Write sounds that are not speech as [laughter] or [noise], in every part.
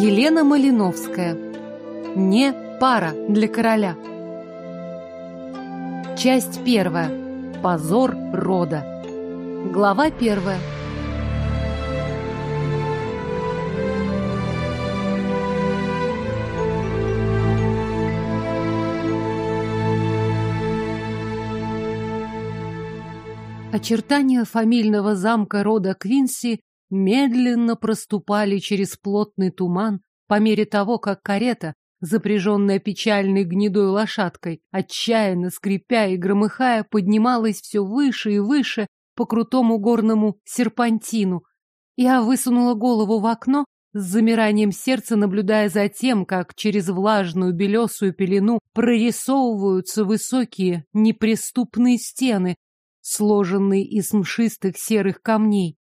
Елена Малиновская. Не пара для короля. Часть первая. Позор рода. Глава первая. Очертания фамильного замка рода Квинси медленно проступали через плотный туман по мере того, как карета, запряженная печальной гнедой лошадкой, отчаянно скрипя и громыхая, поднималась все выше и выше по крутому горному серпантину. Я высунула голову в окно, с замиранием сердца наблюдая за тем, как через влажную белесую пелену прорисовываются высокие неприступные стены, сложенные из мшистых серых камней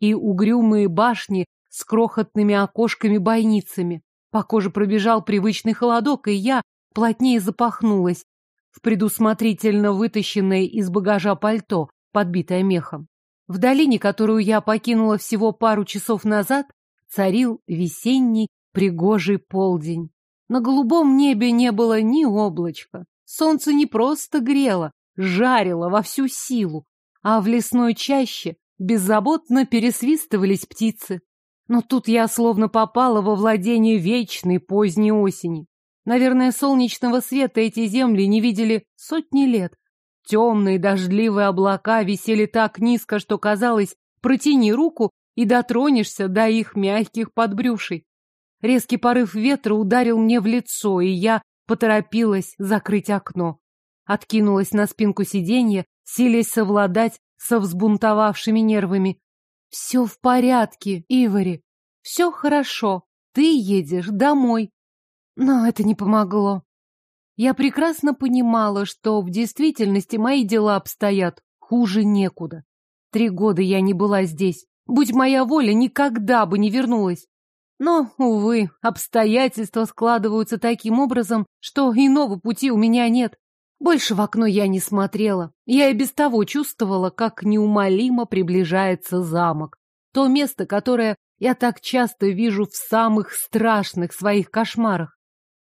и угрюмые башни с крохотными окошками-бойницами. По коже пробежал привычный холодок, и я плотнее запахнулась в предусмотрительно вытащенное из багажа пальто, подбитое мехом. В долине, которую я покинула всего пару часов назад, царил весенний пригожий полдень. На голубом небе не было ни облачка. Солнце не просто грело, жарило во всю силу, а в лесной чаще беззаботно пересвистывались птицы. Но тут я словно попала во владение вечной поздней осени. Наверное, солнечного света эти земли не видели сотни лет. Темные дождливые облака висели так низко, что казалось, протяни руку и дотронешься до их мягких подбрюшей. Резкий порыв ветра ударил мне в лицо, и я поторопилась закрыть окно. Откинулась на спинку сиденья, силясь совладать со взбунтовавшими нервами. «Все в порядке, Ивори. Все хорошо. Ты едешь домой». Но это не помогло. Я прекрасно понимала, что в действительности мои дела обстоят хуже некуда. Три года я не была здесь. Будь моя воля, никогда бы не вернулась. Но, увы, обстоятельства складываются таким образом, что иного пути у меня нет. Больше в окно я не смотрела. Я и без того чувствовала, как неумолимо приближается замок. То место, которое я так часто вижу в самых страшных своих кошмарах.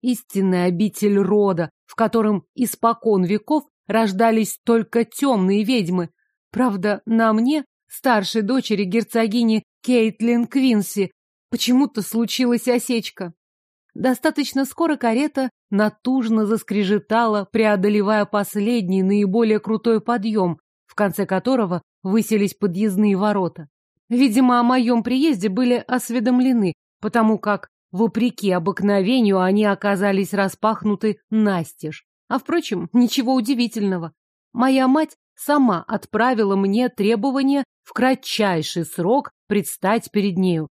Истинная обитель рода, в котором испокон веков рождались только темные ведьмы. Правда, на мне, старшей дочери герцогини Кейтлин Квинси, почему-то случилась осечка. Достаточно скоро карета натужно заскрежетала, преодолевая последний, наиболее крутой подъем, в конце которого выселись подъездные ворота. Видимо, о моем приезде были осведомлены, потому как, вопреки обыкновению, они оказались распахнуты настежь. А, впрочем, ничего удивительного. Моя мать сама отправила мне требование в кратчайший срок предстать перед нею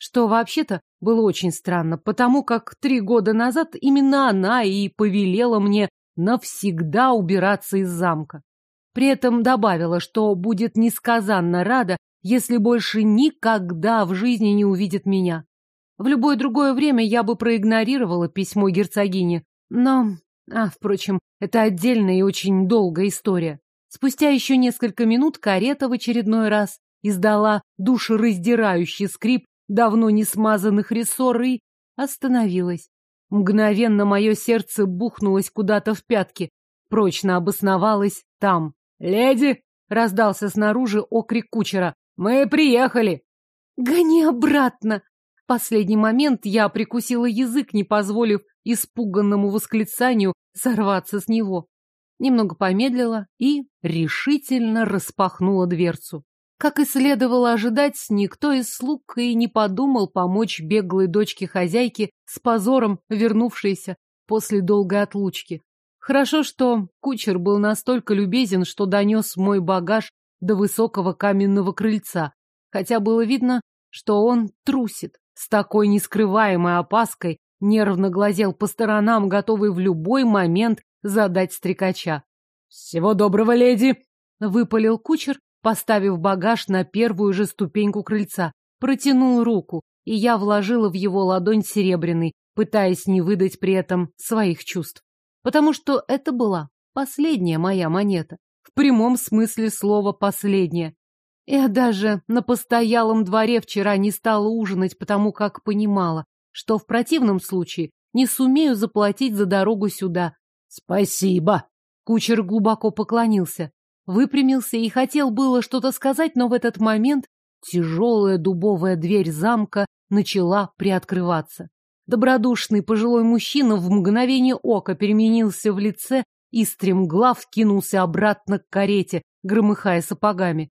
что вообще-то было очень странно, потому как три года назад именно она и повелела мне навсегда убираться из замка. При этом добавила, что будет несказанно рада, если больше никогда в жизни не увидит меня. В любое другое время я бы проигнорировала письмо герцогини, но... А, впрочем, это отдельная и очень долгая история. Спустя еще несколько минут карета в очередной раз издала душераздирающий скрип давно не смазанных рессорой, остановилась. Мгновенно мое сердце бухнулось куда-то в пятки, прочно обосновалось там. «Леди!» — раздался снаружи окрик кучера. «Мы приехали!» «Гони обратно!» В последний момент я прикусила язык, не позволив испуганному восклицанию сорваться с него. Немного помедлила и решительно распахнула дверцу. Как и следовало ожидать, никто из слуг и не подумал помочь беглой дочке хозяйки с позором вернувшейся после долгой отлучки. Хорошо, что кучер был настолько любезен, что донес мой багаж до высокого каменного крыльца, хотя было видно, что он трусит. С такой нескрываемой опаской нервно глазел по сторонам, готовый в любой момент задать стрекача. «Всего доброго, леди!» — выпалил кучер поставив багаж на первую же ступеньку крыльца, протянул руку, и я вложила в его ладонь серебряный, пытаясь не выдать при этом своих чувств. Потому что это была последняя моя монета. В прямом смысле слова «последняя». Я даже на постоялом дворе вчера не стала ужинать, потому как понимала, что в противном случае не сумею заплатить за дорогу сюда. — Спасибо! — кучер глубоко поклонился выпрямился и хотел было что-то сказать, но в этот момент тяжелая дубовая дверь замка начала приоткрываться. Добродушный пожилой мужчина в мгновение ока переменился в лице и стремглав кинулся обратно к карете, громыхая сапогами.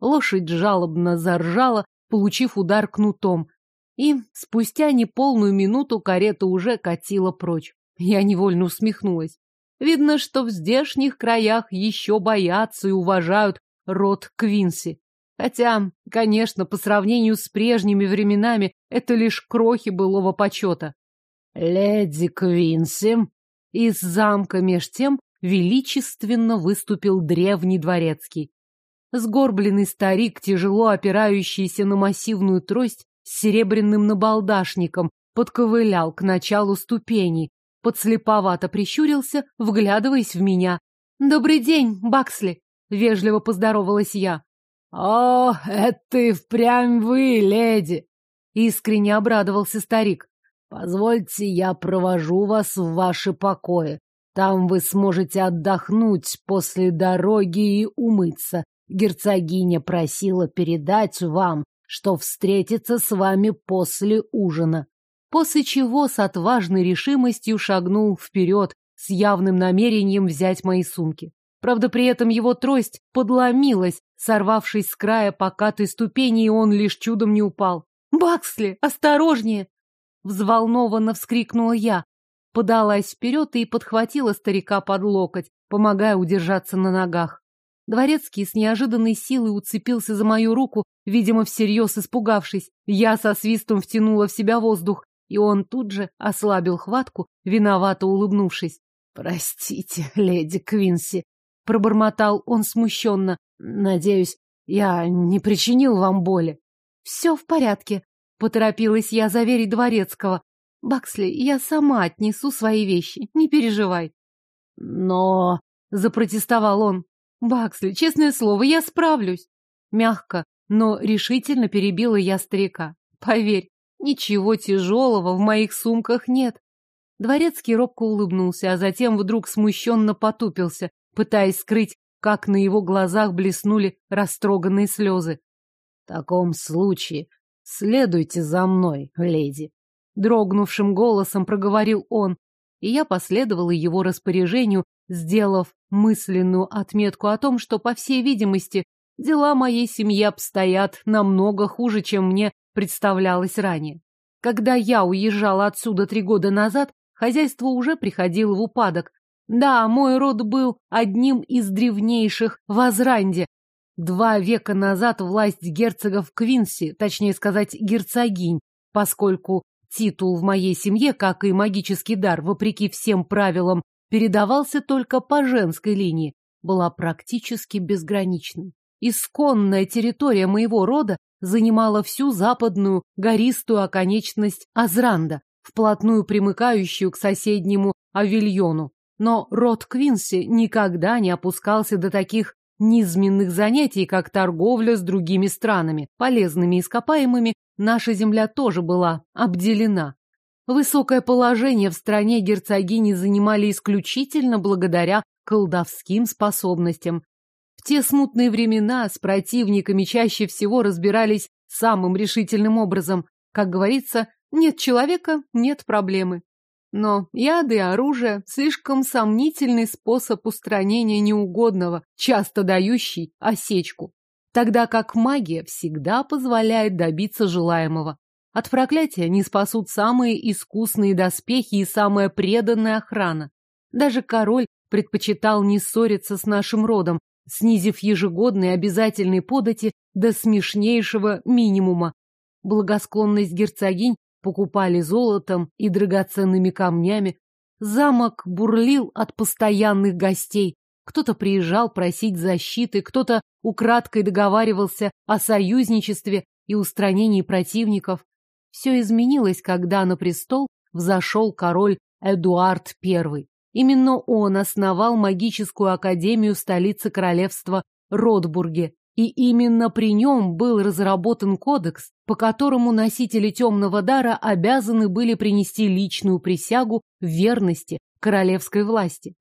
Лошадь жалобно заржала, получив удар кнутом, и спустя неполную минуту карета уже катила прочь. Я невольно усмехнулась. Видно, что в здешних краях еще боятся и уважают род Квинси. Хотя, конечно, по сравнению с прежними временами, это лишь крохи былого почета. «Леди Квинси!» Из замка меж тем величественно выступил древний дворецкий. Сгорбленный старик, тяжело опирающийся на массивную трость с серебряным набалдашником, подковылял к началу ступеней, подслеповато прищурился, вглядываясь в меня. «Добрый день, Баксли!» — вежливо поздоровалась я. «О, это и впрямь вы, леди!» — искренне обрадовался старик. «Позвольте, я провожу вас в ваши покои. Там вы сможете отдохнуть после дороги и умыться. Герцогиня просила передать вам, что встретится с вами после ужина после чего с отважной решимостью шагнул вперед с явным намерением взять мои сумки. Правда, при этом его трость подломилась, сорвавшись с края покатой ступени, и он лишь чудом не упал. «Баксли, осторожнее!» Взволнованно вскрикнула я, подалась вперед и подхватила старика под локоть, помогая удержаться на ногах. Дворецкий с неожиданной силой уцепился за мою руку, видимо, всерьез испугавшись. Я со свистом втянула в себя воздух и он тут же ослабил хватку, виновато улыбнувшись. «Простите, леди Квинси», — пробормотал он смущенно. «Надеюсь, я не причинил вам боли». «Все в порядке», — поторопилась я заверить Дворецкого. «Баксли, я сама отнесу свои вещи, не переживай». «Но...» — запротестовал он. «Баксли, честное слово, я справлюсь». Мягко, но решительно перебила я старика. «Поверь, Ничего тяжелого в моих сумках нет. Дворецкий робко улыбнулся, а затем вдруг смущенно потупился, пытаясь скрыть, как на его глазах блеснули растроганные слезы. — В таком случае следуйте за мной, леди, — дрогнувшим голосом проговорил он, и я последовала его распоряжению, сделав мысленную отметку о том, что, по всей видимости, дела моей семьи обстоят намного хуже, чем мне представлялось ранее. Когда я уезжала отсюда три года назад, хозяйство уже приходило в упадок. Да, мой род был одним из древнейших в Азранде. Два века назад власть герцогов Квинси, точнее сказать, герцогинь, поскольку титул в моей семье, как и магический дар, вопреки всем правилам, передавался только по женской линии, была практически безграничной. Исконная территория моего рода занимала всю западную гористую оконечность Азранда, вплотную примыкающую к соседнему авильону. Но род Квинси никогда не опускался до таких низменных занятий, как торговля с другими странами. Полезными ископаемыми наша земля тоже была обделена. Высокое положение в стране герцогини занимали исключительно благодаря колдовским способностям. В те смутные времена с противниками чаще всего разбирались самым решительным образом. Как говорится, нет человека – нет проблемы. Но яды и оружие – слишком сомнительный способ устранения неугодного, часто дающий осечку. Тогда как магия всегда позволяет добиться желаемого. От проклятия не спасут самые искусные доспехи и самая преданная охрана. Даже король предпочитал не ссориться с нашим родом, снизив ежегодные обязательные подати до смешнейшего минимума. Благосклонность герцогинь покупали золотом и драгоценными камнями. Замок бурлил от постоянных гостей. Кто-то приезжал просить защиты, кто-то украдкой договаривался о союзничестве и устранении противников. Все изменилось, когда на престол взошел король Эдуард I. Именно он основал магическую академию столицы королевства Ротбурге, и именно при нем был разработан кодекс, по которому носители темного дара обязаны были принести личную присягу верности королевской власти.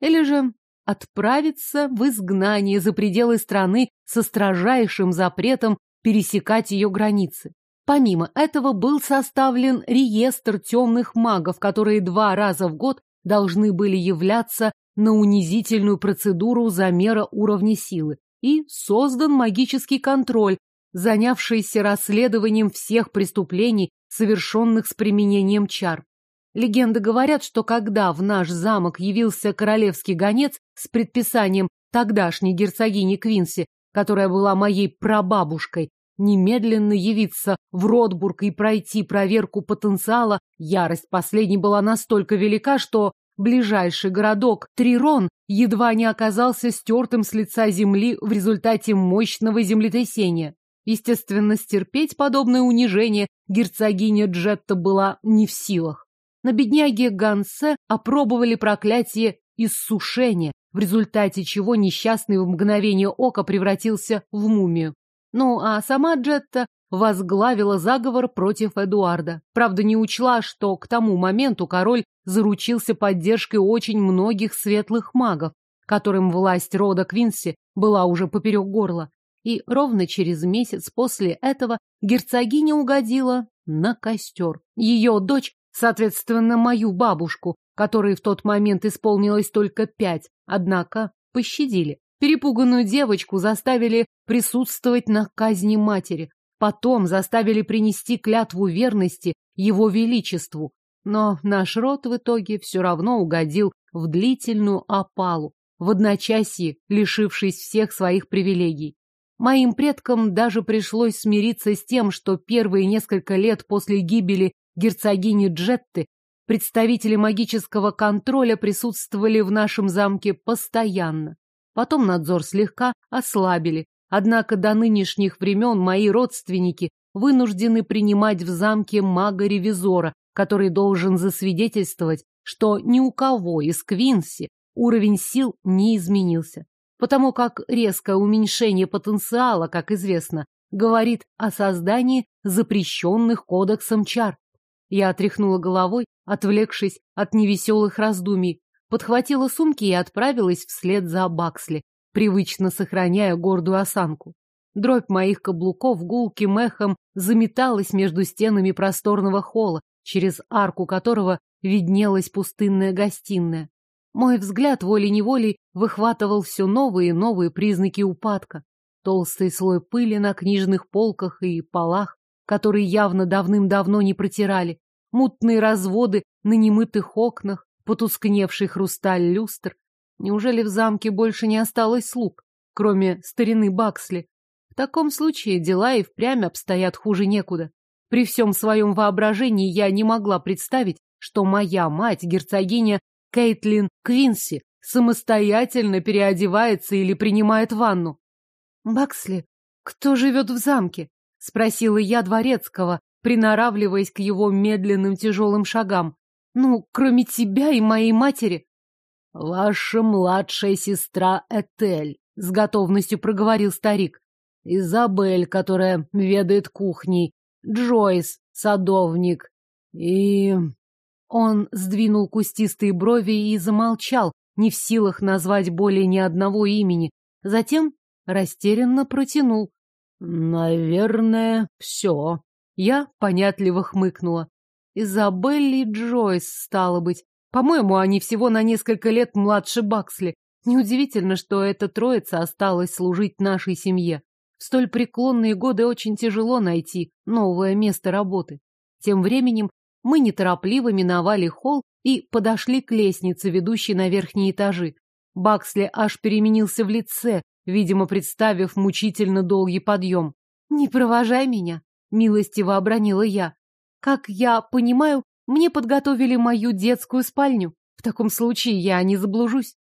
Или же отправиться в изгнание за пределы страны со строжайшим запретом пересекать ее границы. Помимо этого был составлен реестр темных магов, которые два раза в год должны были являться на унизительную процедуру замера уровня силы. И создан магический контроль, занявшийся расследованием всех преступлений, совершенных с применением чар. Легенды говорят, что когда в наш замок явился королевский гонец с предписанием тогдашней герцогини Квинси, которая была моей прабабушкой, немедленно явиться в Ротбург и пройти проверку потенциала, ярость последней была настолько велика, что ближайший городок Трирон едва не оказался стертым с лица земли в результате мощного землетрясения. Естественно, стерпеть подобное унижение герцогиня Джетта была не в силах. На бедняге Гансе опробовали проклятие иссушения, в результате чего несчастный в мгновение ока превратился в мумию. Ну, а сама Джетта возглавила заговор против Эдуарда. Правда, не учла, что к тому моменту король заручился поддержкой очень многих светлых магов, которым власть рода Квинси была уже поперек горла. И ровно через месяц после этого герцогиня угодила на костер. Ее дочь, соответственно, мою бабушку, которой в тот момент исполнилось только пять, однако пощадили перепуганную девочку заставили присутствовать на казни матери, потом заставили принести клятву верности его величеству. Но наш род в итоге все равно угодил в длительную опалу, в одночасье лишившись всех своих привилегий. Моим предкам даже пришлось смириться с тем, что первые несколько лет после гибели герцогини Джетты представители магического контроля присутствовали в нашем замке постоянно. Потом надзор слегка ослабили, однако до нынешних времен мои родственники вынуждены принимать в замке мага-ревизора, который должен засвидетельствовать, что ни у кого из Квинси уровень сил не изменился. Потому как резкое уменьшение потенциала, как известно, говорит о создании запрещенных кодексом чар. Я отряхнула головой, отвлекшись от невеселых раздумий подхватила сумки и отправилась вслед за Баксли, привычно сохраняя гордую осанку. Дробь моих каблуков гулким эхом заметалась между стенами просторного холла, через арку которого виднелась пустынная гостиная. Мой взгляд волей-неволей выхватывал все новые и новые признаки упадка. Толстый слой пыли на книжных полках и полах, которые явно давным-давно не протирали, мутные разводы на немытых окнах, потускневших хрусталь люстр. Неужели в замке больше не осталось слуг, кроме старины Баксли? В таком случае дела и впрямь обстоят хуже некуда. При всем своем воображении я не могла представить, что моя мать, герцогиня Кейтлин Квинси, самостоятельно переодевается или принимает ванну. «Баксли, кто живет в замке?» — спросила я дворецкого, приноравливаясь к его медленным тяжелым шагам. Ну, кроме тебя и моей матери. Ваша младшая сестра Этель, с готовностью проговорил старик. Изабель, которая ведает кухней. Джойс, садовник. И... Он сдвинул кустистые брови и замолчал, не в силах назвать более ни одного имени. Затем растерянно протянул. «Наверное, все». Я понятливо хмыкнула. Изабелли Джойс, стало быть. По-моему, они всего на несколько лет младше Баксли. Неудивительно, что эта троица осталась служить нашей семье. В столь преклонные годы очень тяжело найти новое место работы. Тем временем мы неторопливо миновали холл и подошли к лестнице, ведущей на верхние этажи. Баксли аж переменился в лице, видимо, представив мучительно долгий подъем. «Не провожай меня», — милостиво обронила я. Как я понимаю, мне подготовили мою детскую спальню. В таком случае я не заблужусь.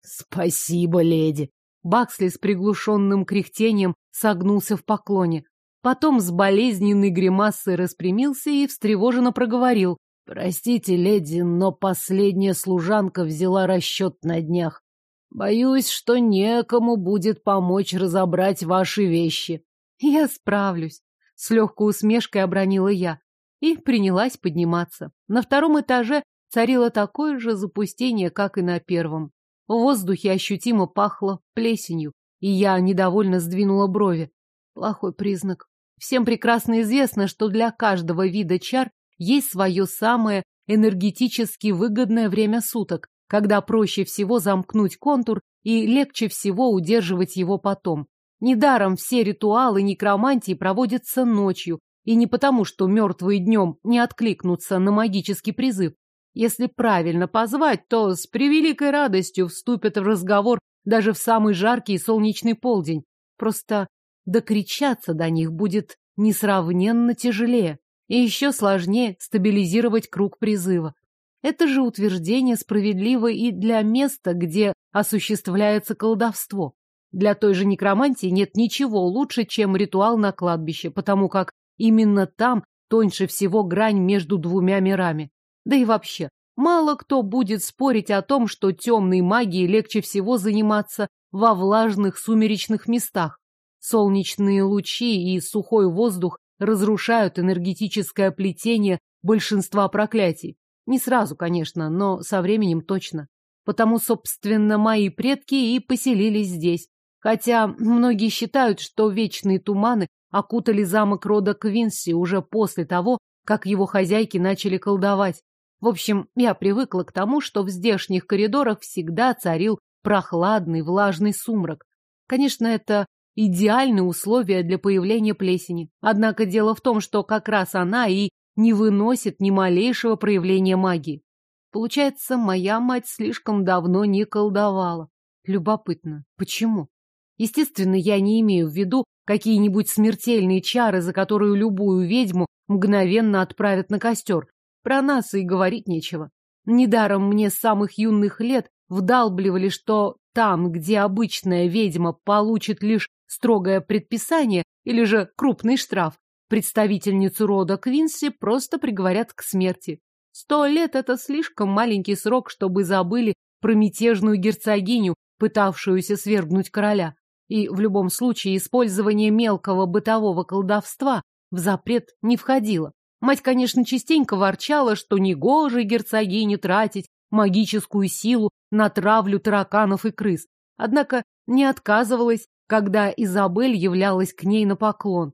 Спасибо, леди. Баксли с приглушенным кряхтением согнулся в поклоне. Потом с болезненной гримасой распрямился и встревоженно проговорил. Простите, леди, но последняя служанка взяла расчет на днях. Боюсь, что некому будет помочь разобрать ваши вещи. Я справлюсь. С легкой усмешкой обронила я и принялась подниматься. На втором этаже царило такое же запустение, как и на первом. В воздухе ощутимо пахло плесенью, и я недовольно сдвинула брови. Плохой признак. Всем прекрасно известно, что для каждого вида чар есть свое самое энергетически выгодное время суток, когда проще всего замкнуть контур и легче всего удерживать его потом. Недаром все ритуалы некромантии проводятся ночью, и не потому, что мертвые днем не откликнутся на магический призыв. Если правильно позвать, то с превеликой радостью вступят в разговор даже в самый жаркий и солнечный полдень. Просто докричаться до них будет несравненно тяжелее. И еще сложнее стабилизировать круг призыва. Это же утверждение справедливо и для места, где осуществляется колдовство. Для той же некромантии нет ничего лучше, чем ритуал на кладбище, потому как Именно там тоньше всего грань между двумя мирами. Да и вообще, мало кто будет спорить о том, что темной магией легче всего заниматься во влажных сумеречных местах. Солнечные лучи и сухой воздух разрушают энергетическое плетение большинства проклятий. Не сразу, конечно, но со временем точно. Потому, собственно, мои предки и поселились здесь. Хотя многие считают, что вечные туманы окутали замок рода Квинси уже после того, как его хозяйки начали колдовать. В общем, я привыкла к тому, что в здешних коридорах всегда царил прохладный влажный сумрак. Конечно, это идеальные условия для появления плесени. Однако дело в том, что как раз она и не выносит ни малейшего проявления магии. Получается, моя мать слишком давно не колдовала. Любопытно, почему? Естественно, я не имею в виду какие-нибудь смертельные чары, за которую любую ведьму мгновенно отправят на костер. Про нас и говорить нечего. Недаром мне с самых юных лет вдалбливали, что там, где обычная ведьма получит лишь строгое предписание или же крупный штраф, представительницу рода Квинси просто приговорят к смерти. Сто лет — это слишком маленький срок, чтобы забыли про мятежную герцогиню, пытавшуюся свергнуть короля и в любом случае использование мелкого бытового колдовства в запрет не входило. Мать, конечно, частенько ворчала, что негоже герцогине тратить магическую силу на травлю тараканов и крыс, однако не отказывалась, когда Изабель являлась к ней на поклон.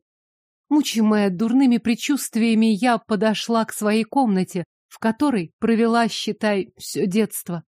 Мучимая дурными предчувствиями, я подошла к своей комнате, в которой провела, считай, все детство.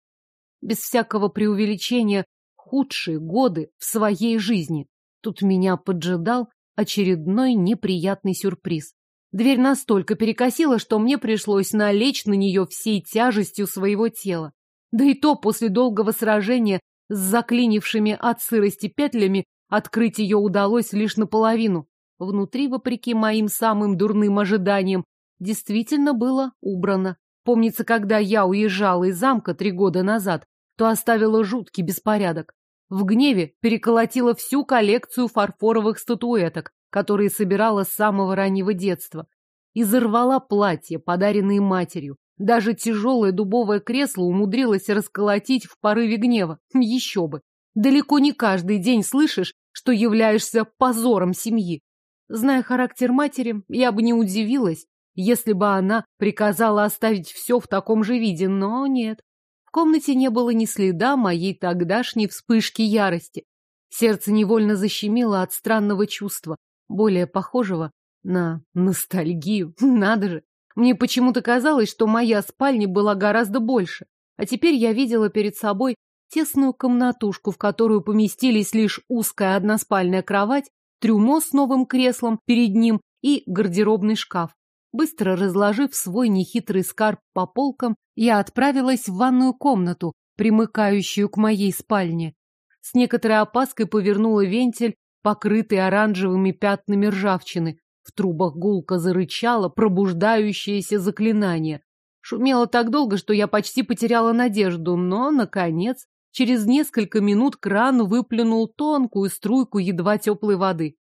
Без всякого преувеличения худшие годы в своей жизни. Тут меня поджидал очередной неприятный сюрприз. Дверь настолько перекосила, что мне пришлось налечь на нее всей тяжестью своего тела. Да и то после долгого сражения с заклинившими от сырости петлями открыть ее удалось лишь наполовину. Внутри, вопреки моим самым дурным ожиданиям, действительно было убрано. Помнится, когда я уезжала из замка три года назад, то оставила жуткий беспорядок. В гневе переколотила всю коллекцию фарфоровых статуэток, которые собирала с самого раннего детства. И зарвала платья, подаренные матерью. Даже тяжелое дубовое кресло умудрилась расколотить в порыве гнева. Еще бы! Далеко не каждый день слышишь, что являешься позором семьи. Зная характер матери, я бы не удивилась, если бы она приказала оставить все в таком же виде, но нет. В комнате не было ни следа моей тогдашней вспышки ярости. Сердце невольно защемило от странного чувства, более похожего на ностальгию. [laughs] Надо же! Мне почему-то казалось, что моя спальня была гораздо больше. А теперь я видела перед собой тесную комнатушку, в которую поместились лишь узкая односпальная кровать, трюмо с новым креслом перед ним и гардеробный шкаф. Быстро разложив свой нехитрый скарб по полкам, я отправилась в ванную комнату, примыкающую к моей спальне. С некоторой опаской повернула вентиль, покрытый оранжевыми пятнами ржавчины. В трубах гулко зарычало пробуждающееся заклинание. Шумело так долго, что я почти потеряла надежду, но, наконец, через несколько минут кран выплюнул тонкую струйку едва теплой воды.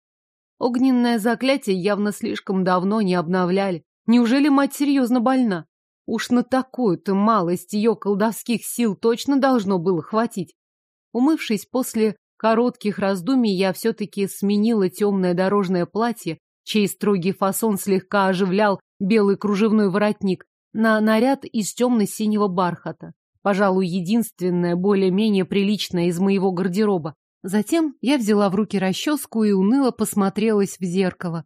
Огненное заклятие явно слишком давно не обновляли. Неужели мать серьезно больна? Уж на такую-то малость ее колдовских сил точно должно было хватить. Умывшись после коротких раздумий, я все-таки сменила темное дорожное платье, чей строгий фасон слегка оживлял белый кружевной воротник, на наряд из темно-синего бархата. Пожалуй, единственное более-менее приличное из моего гардероба. Затем я взяла в руки расческу и уныло посмотрелась в зеркало.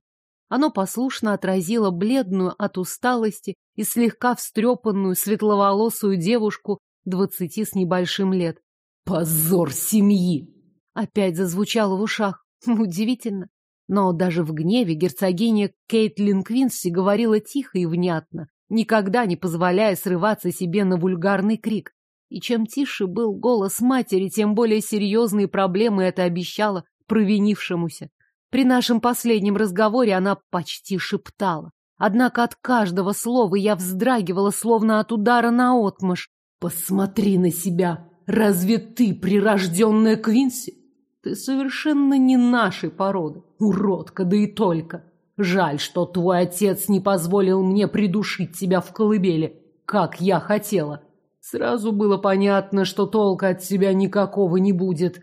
Оно послушно отразило бледную от усталости и слегка встрепанную светловолосую девушку двадцати с небольшим лет. «Позор семьи!» Опять зазвучало в ушах. [laughs] Удивительно. Но даже в гневе герцогиня Кейтлин Квинси говорила тихо и внятно, никогда не позволяя срываться себе на вульгарный крик. И чем тише был голос матери, тем более серьезные проблемы это обещало провинившемуся. При нашем последнем разговоре она почти шептала. Однако от каждого слова я вздрагивала, словно от удара на наотмашь. «Посмотри на себя! Разве ты прирожденная Квинси? Ты совершенно не нашей породы, уродка, да и только!» Жаль, что твой отец не позволил мне придушить тебя в колыбели, как я хотела. Сразу было понятно, что толка от себя никакого не будет.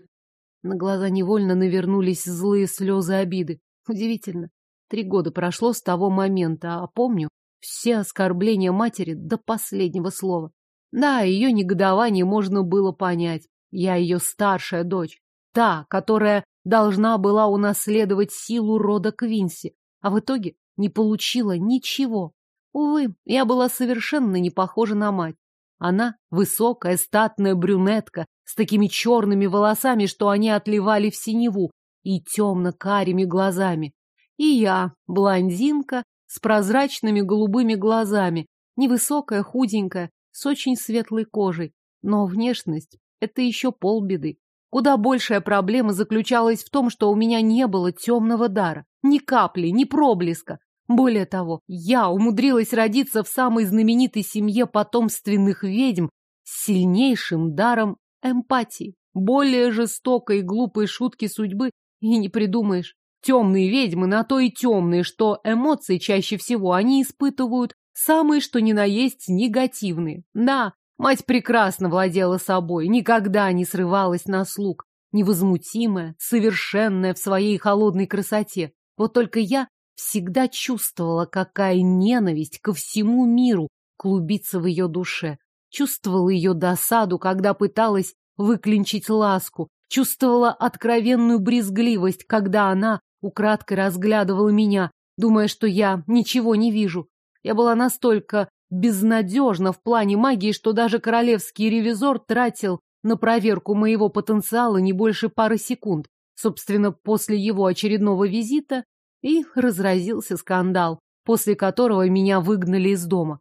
На глаза невольно навернулись злые слезы обиды. Удивительно. Три года прошло с того момента, а помню все оскорбления матери до последнего слова. Да, ее негодование можно было понять. Я ее старшая дочь, та, которая должна была унаследовать силу рода Квинси, а в итоге не получила ничего. Увы, я была совершенно не похожа на мать. Она высокая, статная брюнетка с такими черными волосами, что они отливали в синеву, и темно-карими глазами. И я, блондинка, с прозрачными голубыми глазами, невысокая, худенькая, с очень светлой кожей. Но внешность — это еще полбеды. Куда большая проблема заключалась в том, что у меня не было темного дара. Ни капли, ни проблеска. Более того, я умудрилась родиться в самой знаменитой семье потомственных ведьм с сильнейшим даром эмпатии. Более жестокой и глупой шутки судьбы и не придумаешь. Темные ведьмы на то и темные, что эмоции чаще всего они испытывают самые, что ни на есть, негативные. Да, мать прекрасно владела собой, никогда не срывалась на слуг. Невозмутимая, совершенная в своей холодной красоте. Вот только я всегда чувствовала, какая ненависть ко всему миру клубится в ее душе. Чувствовала ее досаду, когда пыталась выклинчить ласку. Чувствовала откровенную брезгливость, когда она украдкой разглядывала меня, думая, что я ничего не вижу. Я была настолько безнадежна в плане магии, что даже королевский ревизор тратил на проверку моего потенциала не больше пары секунд. Собственно, после его очередного визита и разразился скандал, после которого меня выгнали из дома.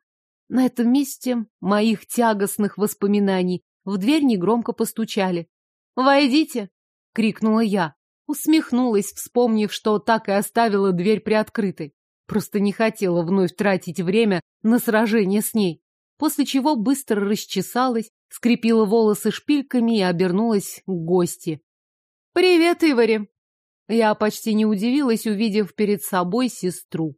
На этом месте моих тягостных воспоминаний в дверь негромко постучали. «Войдите!» — крикнула я. Усмехнулась, вспомнив, что так и оставила дверь приоткрытой. Просто не хотела вновь тратить время на сражение с ней. После чего быстро расчесалась, скрепила волосы шпильками и обернулась к гости. «Привет, Ивари!» Я почти не удивилась, увидев перед собой сестру.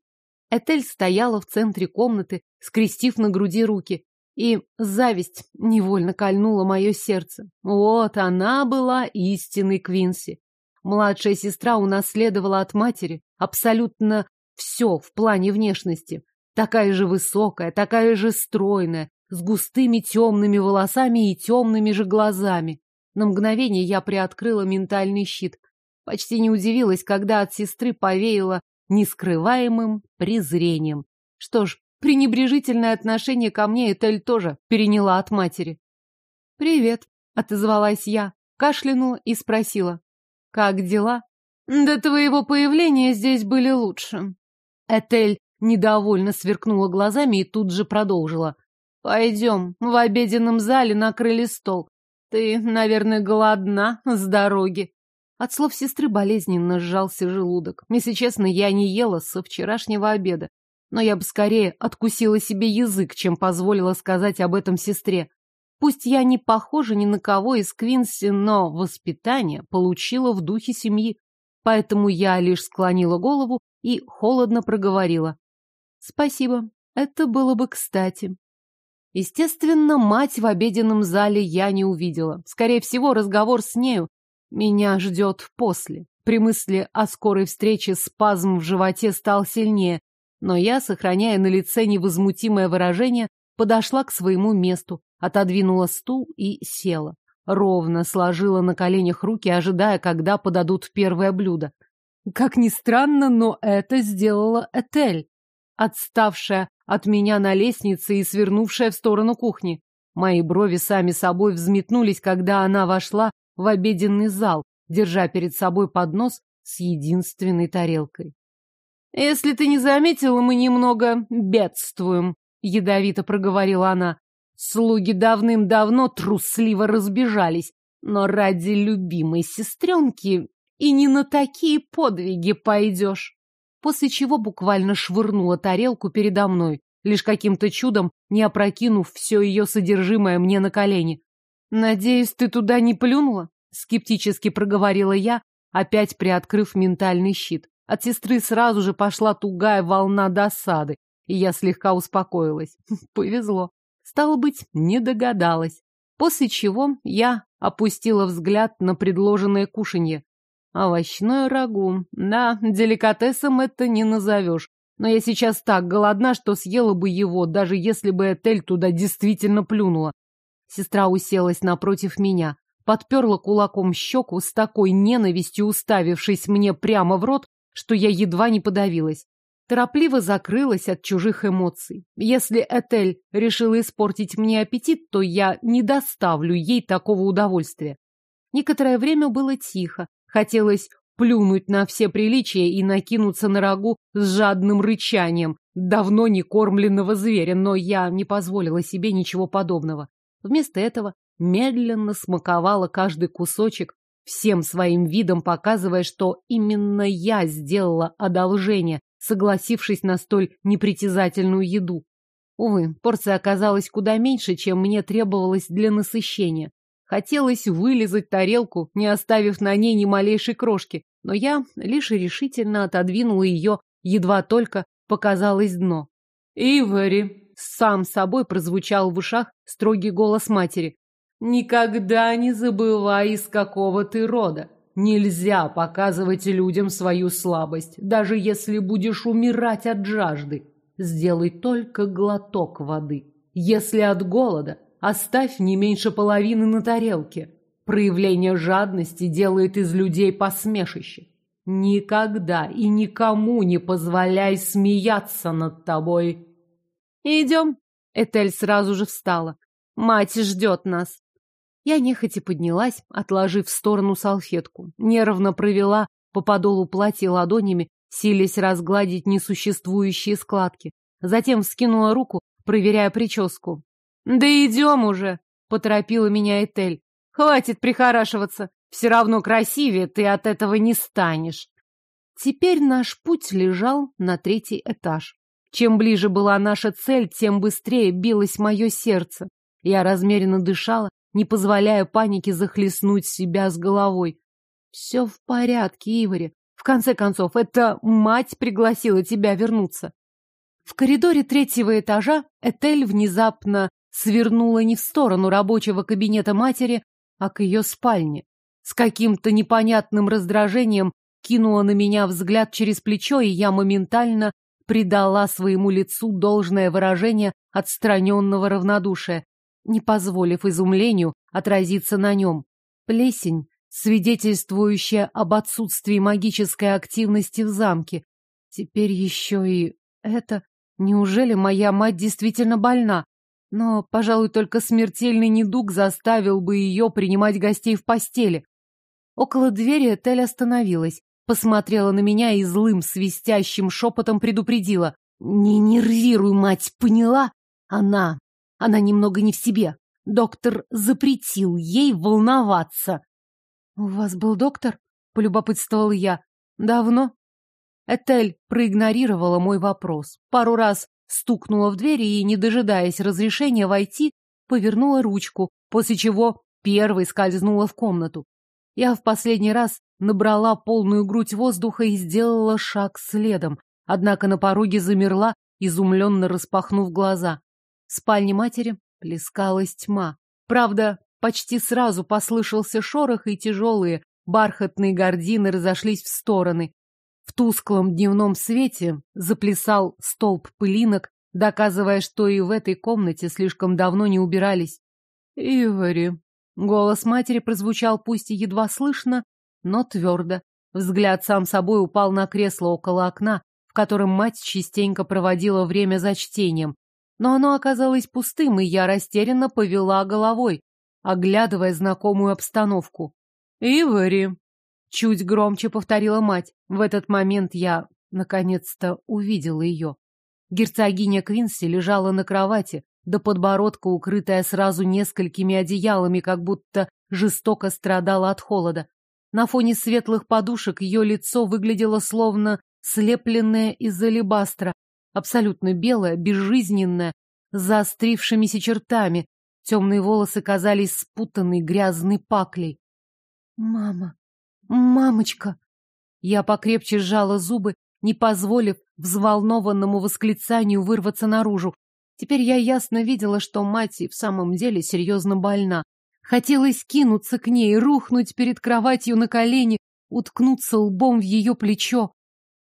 Этель стояла в центре комнаты, скрестив на груди руки, и зависть невольно кольнула мое сердце. Вот она была истинной Квинси. Младшая сестра унаследовала от матери абсолютно все в плане внешности. Такая же высокая, такая же стройная, с густыми темными волосами и темными же глазами. На мгновение я приоткрыла ментальный щит — Почти не удивилась, когда от сестры повеяло нескрываемым презрением. Что ж, пренебрежительное отношение ко мне Этель тоже переняла от матери. «Привет», — отозвалась я, кашлянула и спросила. «Как дела?» «До твоего появления здесь были лучше». Этель недовольно сверкнула глазами и тут же продолжила. «Пойдем, в обеденном зале накрыли стол. Ты, наверное, голодна с дороги». От слов сестры болезненно сжался желудок. Если честно, я не ела со вчерашнего обеда, но я бы скорее откусила себе язык, чем позволила сказать об этом сестре. Пусть я не похожа ни на кого из Квинси, но воспитание получила в духе семьи, поэтому я лишь склонила голову и холодно проговорила. «Спасибо, это было бы кстати». Естественно, мать в обеденном зале я не увидела. Скорее всего, разговор с нею меня ждет после. При мысли о скорой встрече спазм в животе стал сильнее, но я, сохраняя на лице невозмутимое выражение, подошла к своему месту, отодвинула стул и села. Ровно сложила на коленях руки, ожидая, когда подадут первое блюдо. Как ни странно, но это сделала Этель, отставшая от меня на лестнице и свернувшая в сторону кухни. Мои брови сами собой взметнулись, когда она вошла, в обеденный зал, держа перед собой поднос с единственной тарелкой. «Если ты не заметила, мы немного бедствуем», — ядовито проговорила она. «Слуги давным-давно трусливо разбежались, но ради любимой сестренки и не на такие подвиги пойдешь». После чего буквально швырнула тарелку передо мной, лишь каким-то чудом не опрокинув все ее содержимое мне на колени. «Надеюсь, ты туда не плюнула?» — скептически проговорила я, опять приоткрыв ментальный щит. От сестры сразу же пошла тугая волна досады, и я слегка успокоилась. [laughs] Повезло. Стало быть, не догадалась. После чего я опустила взгляд на предложенное кушанье. Овощное рагу. Да, деликатесом это не назовешь. Но я сейчас так голодна, что съела бы его, даже если бы Этель туда действительно плюнула. Сестра уселась напротив меня, подперла кулаком щеку с такой ненавистью, уставившись мне прямо в рот, что я едва не подавилась. Торопливо закрылась от чужих эмоций. Если Этель решила испортить мне аппетит, то я не доставлю ей такого удовольствия. Некоторое время было тихо. Хотелось плюнуть на все приличия и накинуться на рогу с жадным рычанием давно не кормленного зверя, но я не позволила себе ничего подобного. Вместо этого медленно смаковала каждый кусочек, всем своим видом показывая, что именно я сделала одолжение, согласившись на столь непритязательную еду. Увы, порция оказалась куда меньше, чем мне требовалось для насыщения. Хотелось вылизать тарелку, не оставив на ней ни малейшей крошки, но я лишь решительно отодвинула ее, едва только показалось дно. «Ивари!» сам собой прозвучал в ушах строгий голос матери. «Никогда не забывай, из какого ты рода. Нельзя показывать людям свою слабость, даже если будешь умирать от жажды. Сделай только глоток воды. Если от голода, оставь не меньше половины на тарелке. Проявление жадности делает из людей посмешище. Никогда и никому не позволяй смеяться над тобой». «Идем!» — Этель сразу же встала. «Мать ждет нас!» Я нехотя поднялась, отложив в сторону салфетку. Нервно провела по подолу платья ладонями, силясь разгладить несуществующие складки. Затем вскинула руку, проверяя прическу. «Да идем уже!» — поторопила меня Этель. «Хватит прихорашиваться! Все равно красивее ты от этого не станешь!» Теперь наш путь лежал на третий этаж. Чем ближе была наша цель, тем быстрее билось мое сердце. Я размеренно дышала, не позволяя панике захлестнуть себя с головой. Все в порядке, Ивари. В конце концов, это мать пригласила тебя вернуться. В коридоре третьего этажа Этель внезапно свернула не в сторону рабочего кабинета матери, а к ее спальне. С каким-то непонятным раздражением кинула на меня взгляд через плечо, и я моментально придала своему лицу должное выражение отстраненного равнодушия, не позволив изумлению отразиться на нем. Плесень, свидетельствующая об отсутствии магической активности в замке. Теперь еще и это... Неужели моя мать действительно больна? Но, пожалуй, только смертельный недуг заставил бы ее принимать гостей в постели. Около двери Этель остановилась, посмотрела на меня и злым, свистящим шепотом предупредила. «Не нервируй, мать, поняла? Она... она немного не в себе. Доктор запретил ей волноваться». «У вас был доктор?» — полюбопытствовала я. «Давно?» Этель проигнорировала мой вопрос. Пару раз стукнула в дверь и, не дожидаясь разрешения войти, повернула ручку, после чего первой скользнула в комнату. Я в последний раз набрала полную грудь воздуха и сделала шаг следом, однако на пороге замерла, изумленно распахнув глаза. В спальне матери плескалась тьма. Правда, почти сразу послышался шорох, и тяжелые бархатные гардины разошлись в стороны. В тусклом дневном свете заплясал столб пылинок, доказывая, что и в этой комнате слишком давно не убирались. «Ивари», Голос матери прозвучал пусть и едва слышно, но твердо. Взгляд сам собой упал на кресло около окна, в котором мать частенько проводила время за чтением. Но оно оказалось пустым, и я растерянно повела головой, оглядывая знакомую обстановку. «Ивори!» — чуть громче повторила мать. В этот момент я, наконец-то, увидела ее. Герцогиня Квинси лежала на кровати, до подбородка укрытая сразу несколькими одеялами, как будто жестоко страдала от холода. На фоне светлых подушек ее лицо выглядело словно слепленное из алебастра, абсолютно белое, безжизненное, с заострившимися чертами. Темные волосы казались спутанной грязной паклей. «Мама! Мамочка!» Я покрепче сжала зубы, не позволив взволнованному восклицанию вырваться наружу. Теперь я ясно видела, что мать и в самом деле серьезно больна. Хотелось кинуться к ней, рухнуть перед кроватью на колени, уткнуться лбом в ее плечо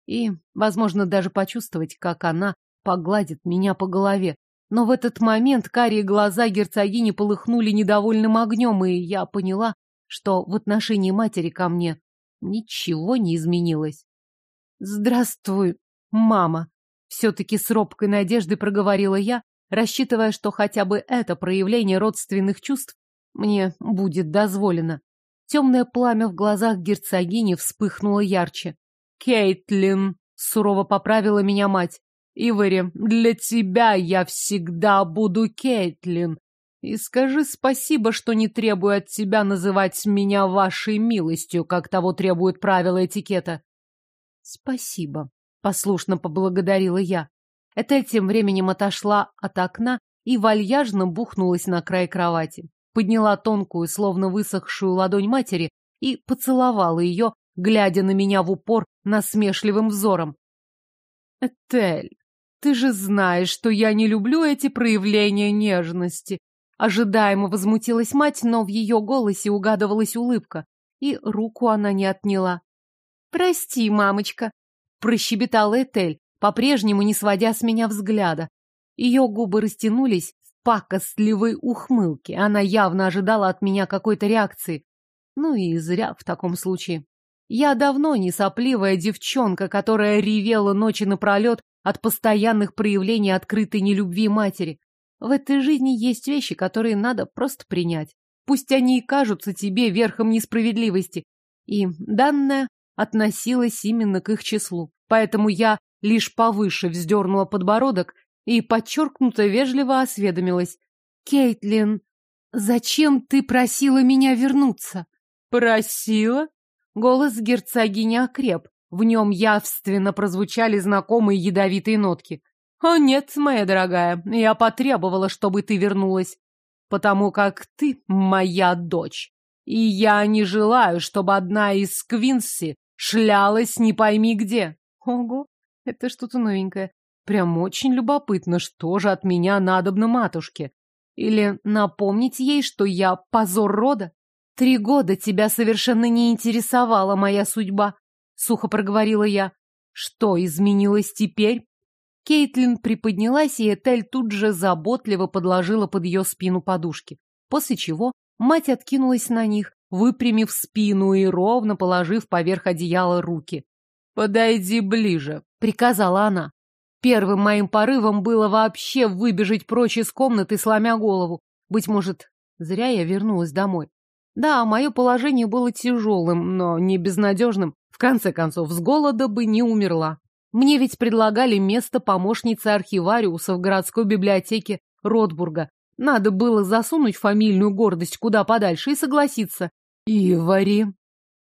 и, возможно, даже почувствовать, как она погладит меня по голове. Но в этот момент карие глаза герцогини полыхнули недовольным огнем, и я поняла, что в отношении матери ко мне ничего не изменилось. «Здравствуй, мама!» Все-таки с робкой надеждой проговорила я, рассчитывая, что хотя бы это проявление родственных чувств мне будет дозволено. Темное пламя в глазах герцогини вспыхнуло ярче. «Кейтлин!» — сурово поправила меня мать. «Ивори, для тебя я всегда буду Кейтлин. И скажи спасибо, что не требую от тебя называть меня вашей милостью, как того требует правила этикета». «Спасибо», — послушно поблагодарила я. Этель тем временем отошла от окна и вальяжно бухнулась на край кровати. Подняла тонкую, словно высохшую ладонь матери и поцеловала ее, глядя на меня в упор насмешливым взором. «Этель, ты же знаешь, что я не люблю эти проявления нежности!» Ожидаемо возмутилась мать, но в ее голосе угадывалась улыбка, и руку она не отняла. «Прости, мамочка», прощебетал Этель, по-прежнему не сводя с меня взгляда. Ее губы растянулись в пакостливой ухмылке. Она явно ожидала от меня какой-то реакции. Ну и зря в таком случае. Я давно не сопливая девчонка, которая ревела ночи напролет от постоянных проявлений открытой нелюбви матери. В этой жизни есть вещи, которые надо просто принять. Пусть они и кажутся тебе верхом несправедливости. И данная относилась именно к их числу. Поэтому я лишь повыше вздернула подбородок и подчеркнуто вежливо осведомилась. «Кейтлин, зачем ты просила меня вернуться?» «Просила?» Голос герцогини окреп. В нем явственно прозвучали знакомые ядовитые нотки. «О нет, моя дорогая, я потребовала, чтобы ты вернулась, потому как ты моя дочь, и я не желаю, чтобы одна из Квинси шлялась не пойми где. Ого, это что-то новенькое. Прям очень любопытно, что же от меня надобно матушке. Или напомнить ей, что я позор рода? Три года тебя совершенно не интересовала моя судьба, — сухо проговорила я. Что изменилось теперь? Кейтлин приподнялась, и Этель тут же заботливо подложила под ее спину подушки, после чего мать откинулась на них, выпрямив спину и ровно положив поверх одеяла руки. «Подойди ближе», — приказала она. Первым моим порывом было вообще выбежать прочь из комнаты, сломя голову. Быть может, зря я вернулась домой. Да, мое положение было тяжелым, но не безнадежным. В конце концов, с голода бы не умерла. Мне ведь предлагали место помощницы архивариуса в городской библиотеке Ротбурга. Надо было засунуть фамильную гордость куда подальше и согласиться. Ивари!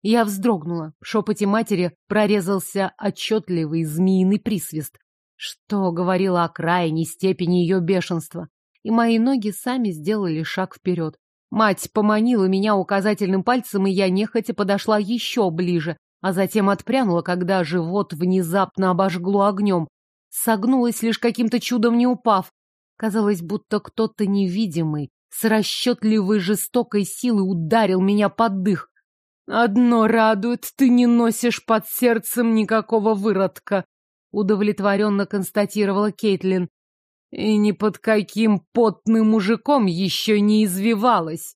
Я вздрогнула. В шепоте матери прорезался отчетливый змеиный присвист. Что говорила о крайней степени ее бешенства? И мои ноги сами сделали шаг вперед. Мать поманила меня указательным пальцем, и я нехотя подошла еще ближе, а затем отпрянула, когда живот внезапно обожгло огнем. Согнулась лишь каким-то чудом не упав. Казалось, будто кто-то невидимый с расчетливой жестокой силы ударил меня под дых. «Одно радует, ты не носишь под сердцем никакого выродка», — удовлетворенно констатировала Кейтлин. «И ни под каким потным мужиком еще не извивалась!»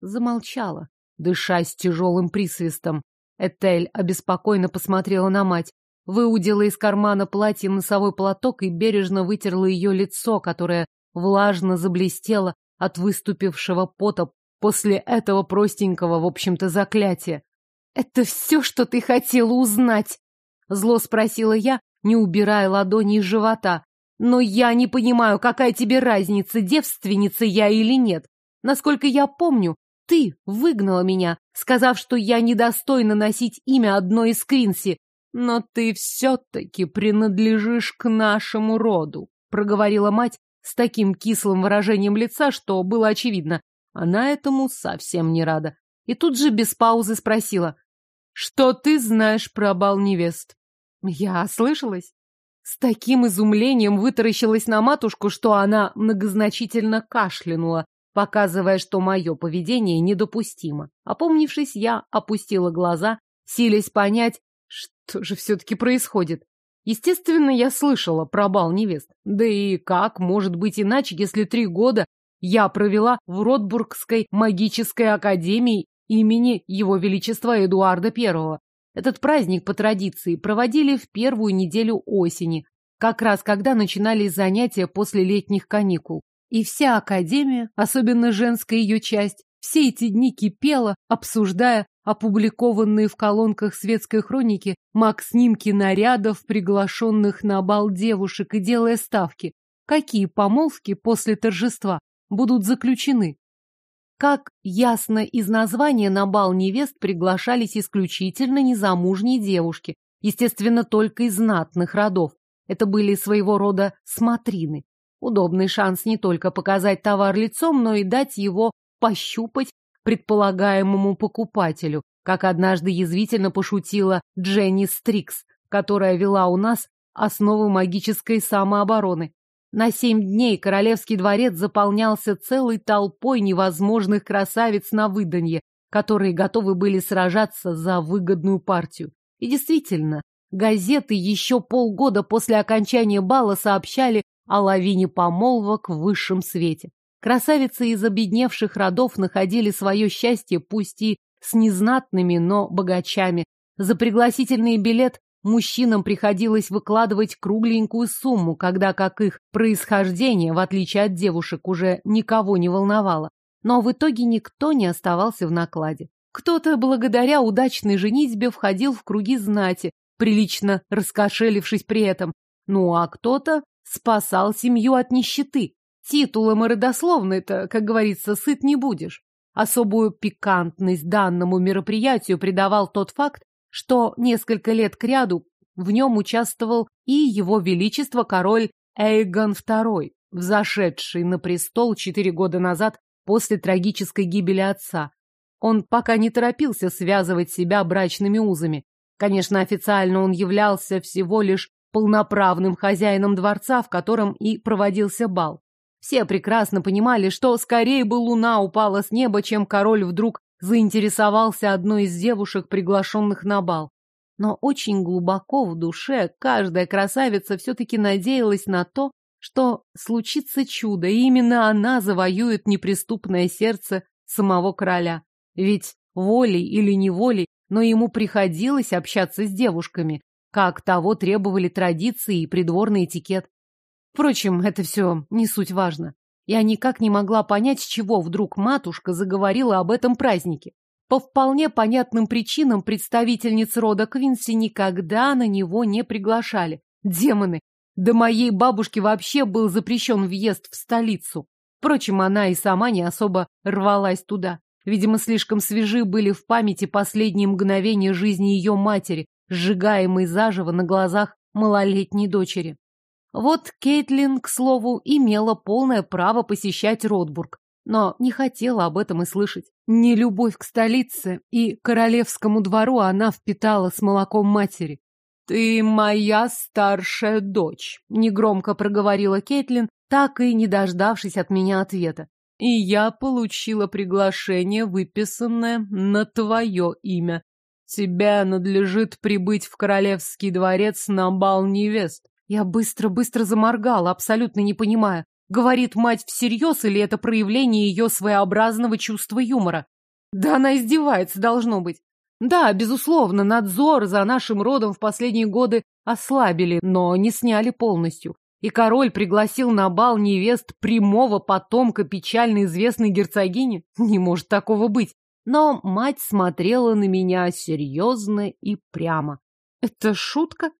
Замолчала, дыша с тяжелым присвистом. Этель обеспокоенно посмотрела на мать, выудила из кармана платья носовой платок и бережно вытерла ее лицо, которое влажно заблестело от выступившего пота после этого простенького, в общем-то, заклятия. «Это все, что ты хотела узнать?» Зло спросила я, не убирая ладони из живота. «Но я не понимаю, какая тебе разница, девственница я или нет. Насколько я помню, ты выгнала меня, сказав, что я недостойна носить имя одной из Кринси. Но ты все-таки принадлежишь к нашему роду», — проговорила мать, с таким кислым выражением лица, что было очевидно. Она этому совсем не рада. И тут же без паузы спросила. «Что ты знаешь про бал невест?» Я ослышалась. С таким изумлением вытаращилась на матушку, что она многозначительно кашлянула, показывая, что мое поведение недопустимо. Опомнившись, я опустила глаза, силясь понять, что же все-таки происходит. Естественно, я слышала про бал невест. Да и как может быть иначе, если три года я провела в Ротбургской магической академии имени Его Величества Эдуарда I. Этот праздник по традиции проводили в первую неделю осени, как раз когда начинались занятия после летних каникул. И вся академия, особенно женская ее часть, все эти дни кипела, обсуждая опубликованные в колонках светской хроники маг-снимки нарядов, приглашенных на бал девушек и делая ставки, какие помолвки после торжества будут заключены. Как ясно из названия, на бал невест приглашались исключительно незамужние девушки, естественно, только из знатных родов. Это были своего рода смотрины. Удобный шанс не только показать товар лицом, но и дать его пощупать предполагаемому покупателю, как однажды язвительно пошутила Дженни Стрикс, которая вела у нас основы магической самообороны. На семь дней королевский дворец заполнялся целой толпой невозможных красавиц на выданье, которые готовы были сражаться за выгодную партию. И действительно, газеты еще полгода после окончания бала сообщали о лавине помолвок в высшем свете. Красавицы из обедневших родов находили свое счастье пусть и с незнатными, но богачами. За пригласительный билет мужчинам приходилось выкладывать кругленькую сумму, когда как их происхождение, в отличие от девушек, уже никого не волновало. Но в итоге никто не оставался в накладе. Кто-то, благодаря удачной женитьбе, входил в круги знати, прилично раскошелившись при этом. Ну а кто-то спасал семью от нищеты, Титулом и родословной-то, как говорится, сыт не будешь. Особую пикантность данному мероприятию придавал тот факт, что несколько лет кряду в нем участвовал и его величество король Эйгон II, взошедший на престол четыре года назад после трагической гибели отца. Он пока не торопился связывать себя брачными узами. Конечно, официально он являлся всего лишь полноправным хозяином дворца, в котором и проводился бал. Все прекрасно понимали, что скорее бы луна упала с неба, чем король вдруг заинтересовался одной из девушек, приглашенных на бал. Но очень глубоко в душе каждая красавица все-таки надеялась на то, что случится чудо, и именно она завоюет неприступное сердце самого короля. Ведь волей или неволей, но ему приходилось общаться с девушками, как того требовали традиции и придворный этикет. Впрочем, это все не суть важно. Я никак не могла понять, с чего вдруг матушка заговорила об этом празднике. По вполне понятным причинам представительниц рода Квинси никогда на него не приглашали. Демоны! До моей бабушки вообще был запрещен въезд в столицу. Впрочем, она и сама не особо рвалась туда. Видимо, слишком свежи были в памяти последние мгновения жизни ее матери, сжигаемой заживо на глазах малолетней дочери. Вот Кейтлин, к слову, имела полное право посещать Ротбург, но не хотела об этом и слышать. Не любовь к столице и королевскому двору она впитала с молоком матери. «Ты моя старшая дочь», — негромко проговорила Кейтлин, так и не дождавшись от меня ответа. «И я получила приглашение, выписанное на твое имя. Тебе надлежит прибыть в королевский дворец на бал невест. Я быстро-быстро заморгала, абсолютно не понимая, говорит мать всерьез или это проявление ее своеобразного чувства юмора. Да она издевается, должно быть. Да, безусловно, надзор за нашим родом в последние годы ослабили, но не сняли полностью. И король пригласил на бал невест прямого потомка печально известной герцогини? Не может такого быть. Но мать смотрела на меня серьезно и прямо. Это шутка?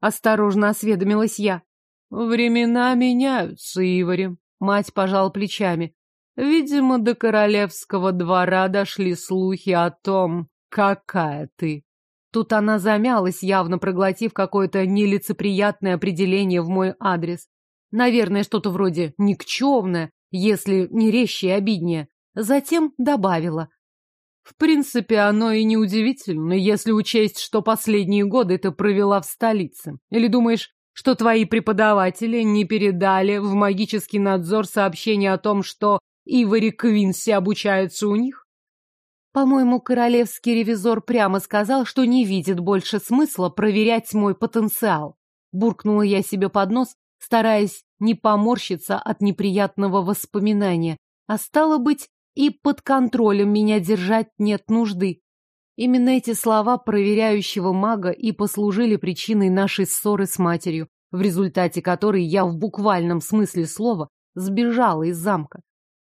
осторожно осведомилась я. Времена меняются, Игорем, мать пожала плечами. Видимо, до королевского двора дошли слухи о том, какая ты. Тут она замялась, явно проглотив какое-то нелицеприятное определение в мой адрес. Наверное, что-то вроде «никчемное», если не резче и обиднее. Затем добавила. В принципе, оно и не удивительно, если учесть, что последние годы ты провела в столице. Или думаешь, что твои преподаватели не передали в магический надзор сообщение о том, что Ивари Квинси обучаются у них? По-моему, королевский ревизор прямо сказал, что не видит больше смысла проверять мой потенциал. Буркнула я себе под нос, стараясь не поморщиться от неприятного воспоминания. А стало быть, и под контролем меня держать нет нужды. Именно эти слова проверяющего мага и послужили причиной нашей ссоры с матерью, в результате которой я в буквальном смысле слова сбежала из замка.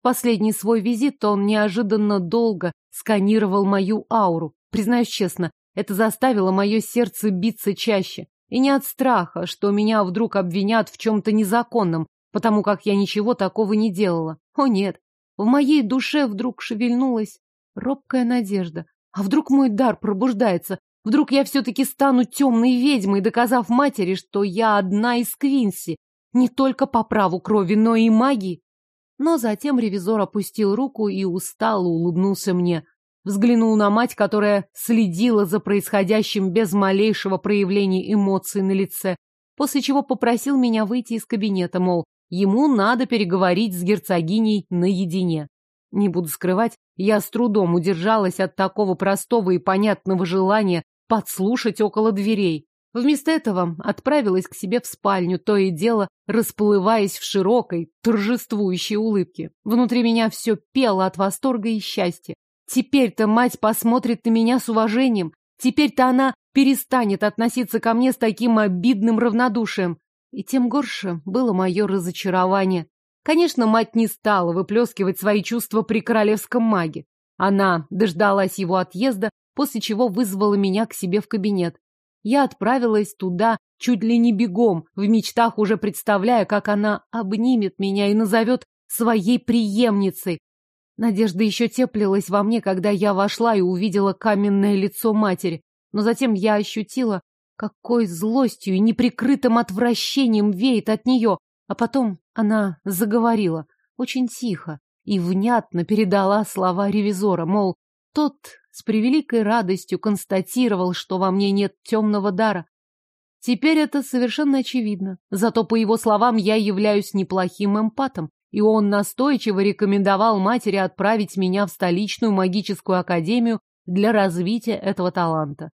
Последний свой визит он неожиданно долго сканировал мою ауру. Признаюсь честно, это заставило мое сердце биться чаще. И не от страха, что меня вдруг обвинят в чем-то незаконном, потому как я ничего такого не делала. О нет, в моей душе вдруг шевельнулась робкая надежда. А вдруг мой дар пробуждается? Вдруг я все-таки стану темной ведьмой, доказав матери, что я одна из Квинси, не только по праву крови, но и магии? Но затем ревизор опустил руку и устало улыбнулся мне. Взглянул на мать, которая следила за происходящим без малейшего проявления эмоций на лице, после чего попросил меня выйти из кабинета, мол, Ему надо переговорить с герцогиней наедине. Не буду скрывать, я с трудом удержалась от такого простого и понятного желания подслушать около дверей. Вместо этого отправилась к себе в спальню, то и дело расплываясь в широкой, торжествующей улыбке. Внутри меня все пело от восторга и счастья. Теперь-то мать посмотрит на меня с уважением. Теперь-то она перестанет относиться ко мне с таким обидным равнодушием. И тем горше было мое разочарование. Конечно, мать не стала выплескивать свои чувства при королевском маге. Она дождалась его отъезда, после чего вызвала меня к себе в кабинет. Я отправилась туда чуть ли не бегом, в мечтах уже представляя, как она обнимет меня и назовет своей преемницей. Надежда еще теплилась во мне, когда я вошла и увидела каменное лицо матери, но затем я ощутила, какой злостью и неприкрытым отвращением веет от нее. А потом она заговорила, очень тихо, и внятно передала слова ревизора, мол, тот с превеликой радостью констатировал, что во мне нет темного дара. Теперь это совершенно очевидно. Зато, по его словам, я являюсь неплохим эмпатом, и он настойчиво рекомендовал матери отправить меня в столичную магическую академию для развития этого таланта.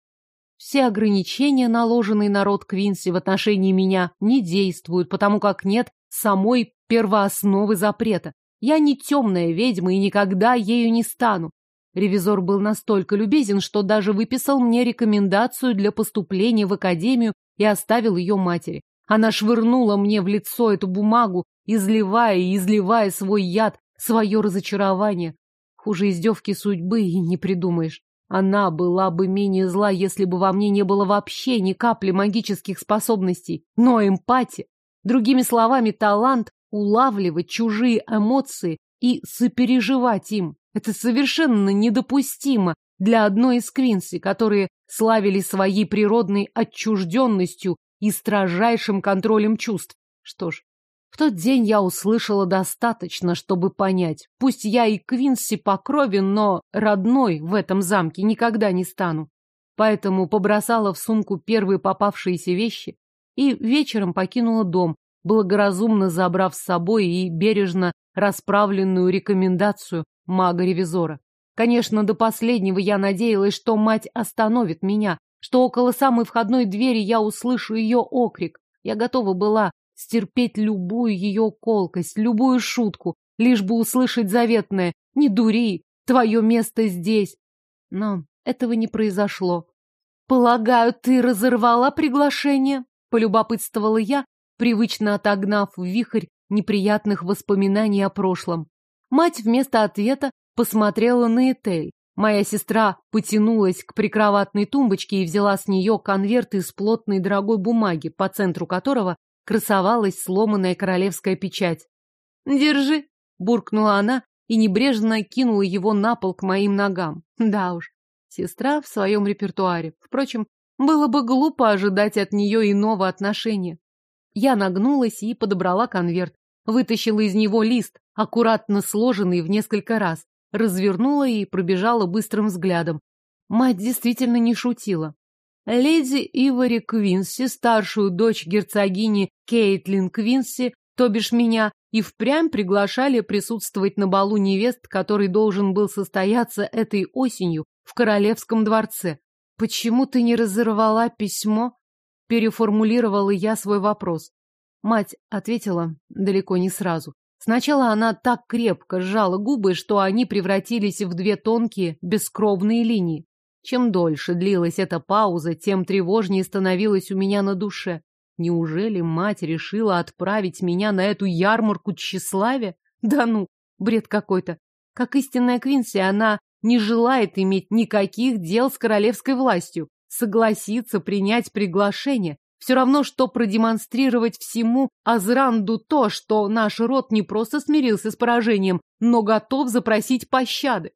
Все ограничения, наложенные народ Квинси в отношении меня, не действуют, потому как нет самой первоосновы запрета. Я не темная ведьма и никогда ею не стану. Ревизор был настолько любезен, что даже выписал мне рекомендацию для поступления в академию и оставил ее матери. Она швырнула мне в лицо эту бумагу, изливая и изливая свой яд, свое разочарование. Хуже издевки судьбы и не придумаешь. Она была бы менее зла, если бы во мне не было вообще ни капли магических способностей, но эмпатия. Другими словами, талант улавливать чужие эмоции и сопереживать им. Это совершенно недопустимо для одной из Квинси, которые славили своей природной отчужденностью и строжайшим контролем чувств. Что ж, в тот день я услышала достаточно, чтобы понять. Пусть я и Квинси по крови, но родной в этом замке никогда не стану. Поэтому побросала в сумку первые попавшиеся вещи и вечером покинула дом, благоразумно забрав с собой и бережно расправленную рекомендацию мага-ревизора. Конечно, до последнего я надеялась, что мать остановит меня, что около самой входной двери я услышу ее окрик. Я готова была стерпеть любую ее колкость, любую шутку, лишь бы услышать заветное «Не дури, твое место здесь». Но этого не произошло. «Полагаю, ты разорвала приглашение?» — полюбопытствовала я, привычно отогнав в вихрь неприятных воспоминаний о прошлом. Мать вместо ответа посмотрела на Этель. Моя сестра потянулась к прикроватной тумбочке и взяла с нее конверт из плотной дорогой бумаги, по центру которого красовалась сломанная королевская печать. «Держи!» — буркнула она и небрежно кинула его на пол к моим ногам. Да уж, сестра в своем репертуаре. Впрочем, было бы глупо ожидать от нее иного отношения. Я нагнулась и подобрала конверт, вытащила из него лист, аккуратно сложенный в несколько раз, развернула и пробежала быстрым взглядом. Мать действительно не шутила леди Ивори Квинси, старшую дочь герцогини Кейтлин Квинси, то бишь меня, и впрямь приглашали присутствовать на балу невест, который должен был состояться этой осенью в королевском дворце. «Почему ты не разорвала письмо?» — переформулировала я свой вопрос. Мать ответила далеко не сразу. Сначала она так крепко сжала губы, что они превратились в две тонкие, бескровные линии. Чем дольше длилась эта пауза, тем тревожнее становилось у меня на душе. Неужели мать решила отправить меня на эту ярмарку тщеславия? Да ну, бред какой-то. Как истинная Квинси, она не желает иметь никаких дел с королевской властью. Согласиться принять приглашение. Все равно, что продемонстрировать всему Азранду то, что наш род не просто смирился с поражением, но готов запросить пощады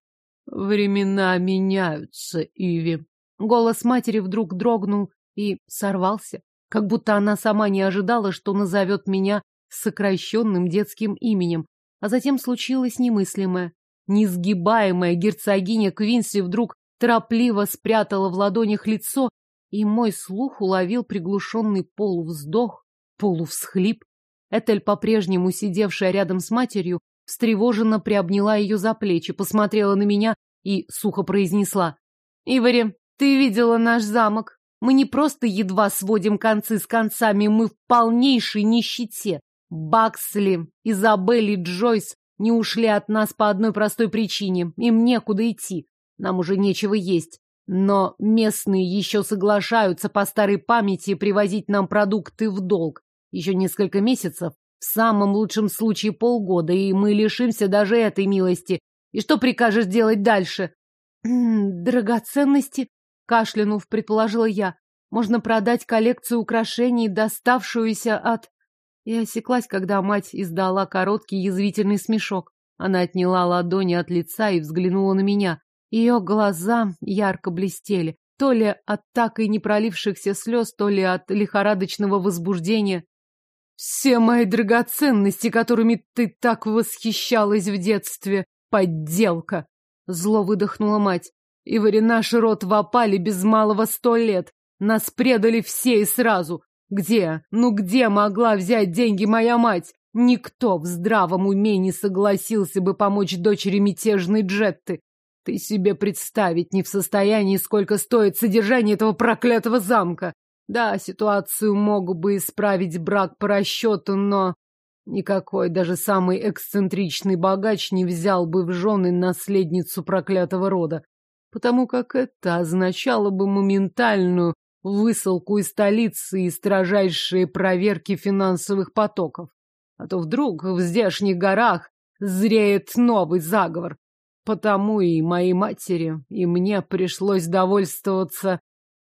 времена меняются, Иви. Голос матери вдруг дрогнул и сорвался, как будто она сама не ожидала, что назовет меня сокращенным детским именем. А затем случилось немыслимое. Несгибаемая герцогиня Квинси вдруг торопливо спрятала в ладонях лицо, и мой слух уловил приглушенный полувздох, полувсхлип. Этель, по-прежнему сидевшая рядом с матерью, встревоженно приобняла ее за плечи, посмотрела на меня и сухо произнесла. «Ивари, ты видела наш замок? Мы не просто едва сводим концы с концами, мы в полнейшей нищете. Баксли, Изабель и Джойс не ушли от нас по одной простой причине. Им некуда идти. Нам уже нечего есть. Но местные еще соглашаются по старой памяти привозить нам продукты в долг. Еще несколько месяцев, в самом лучшем случае полгода, и мы лишимся даже этой милости. И что прикажешь делать дальше? Драгоценности, кашлянув, предположила я. Можно продать коллекцию украшений, доставшуюся от... Я осеклась, когда мать издала короткий язвительный смешок. Она отняла ладони от лица и взглянула на меня. Ее глаза ярко блестели, то ли от так и не пролившихся слез, то ли от лихорадочного возбуждения. Все мои драгоценности, которыми ты так восхищалась в детстве, подделка. Зло выдохнула мать. Ивари, наш род вопали без малого сто лет. Нас предали все и сразу. Где, ну где могла взять деньги моя мать? Никто в здравом уме не согласился бы помочь дочери мятежной Джетты. Ты себе представить не в состоянии, сколько стоит содержание этого проклятого замка. Да, ситуацию мог бы исправить брак по расчету, но никакой даже самый эксцентричный богач не взял бы в жены наследницу проклятого рода, потому как это означало бы моментальную высылку из столицы и строжайшие проверки финансовых потоков. А то вдруг в здешних горах зреет новый заговор. Потому и моей матери, и мне пришлось довольствоваться.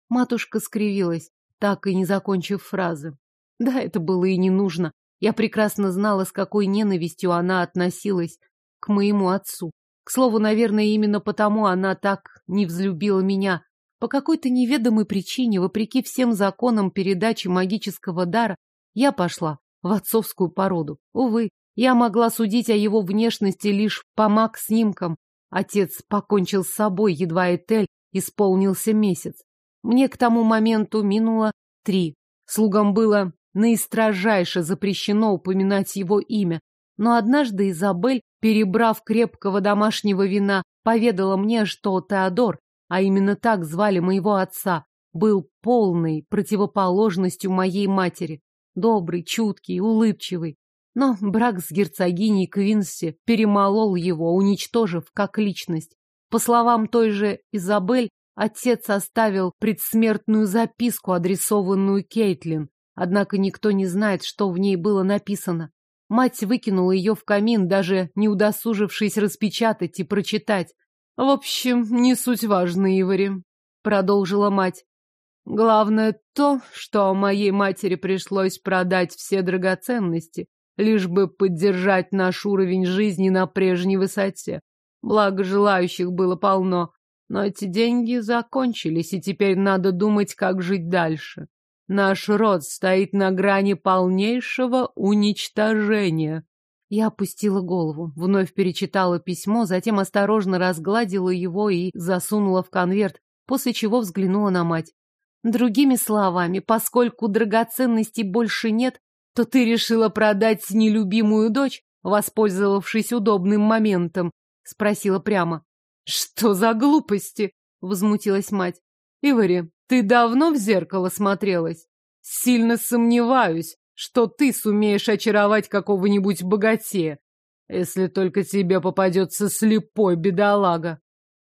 Матушка скривилась так и не закончив фразы. Да, это было и не нужно. Я прекрасно знала, с какой ненавистью она относилась к моему отцу. К слову, наверное, именно потому она так не взлюбила меня. По какой-то неведомой причине, вопреки всем законам передачи магического дара, я пошла в отцовскую породу. Увы, я могла судить о его внешности лишь по маг-снимкам. Отец покончил с собой, едва Этель исполнился месяц. Мне к тому моменту минуло три. Слугам было наистрожайше запрещено упоминать его имя. Но однажды Изабель, перебрав крепкого домашнего вина, поведала мне, что Теодор, а именно так звали моего отца, был полной противоположностью моей матери. Добрый, чуткий, улыбчивый. Но брак с герцогиней Квинси перемолол его, уничтожив как личность. По словам той же Изабель, Отец оставил предсмертную записку, адресованную Кейтлин. Однако никто не знает, что в ней было написано. Мать выкинула ее в камин, даже не удосужившись распечатать и прочитать. «В общем, не суть важна, Ивари», — продолжила мать. «Главное то, что моей матери пришлось продать все драгоценности, лишь бы поддержать наш уровень жизни на прежней высоте. Благо желающих было полно». Но эти деньги закончились, и теперь надо думать, как жить дальше. Наш род стоит на грани полнейшего уничтожения. Я опустила голову, вновь перечитала письмо, затем осторожно разгладила его и засунула в конверт, после чего взглянула на мать. Другими словами, поскольку драгоценностей больше нет, то ты решила продать нелюбимую дочь, воспользовавшись удобным моментом? Спросила прямо. Что за глупости? Возмутилась мать. Ивари, ты давно в зеркало смотрелась? Сильно сомневаюсь, что ты сумеешь очаровать какого-нибудь богатея, если только тебе попадется слепой бедолага.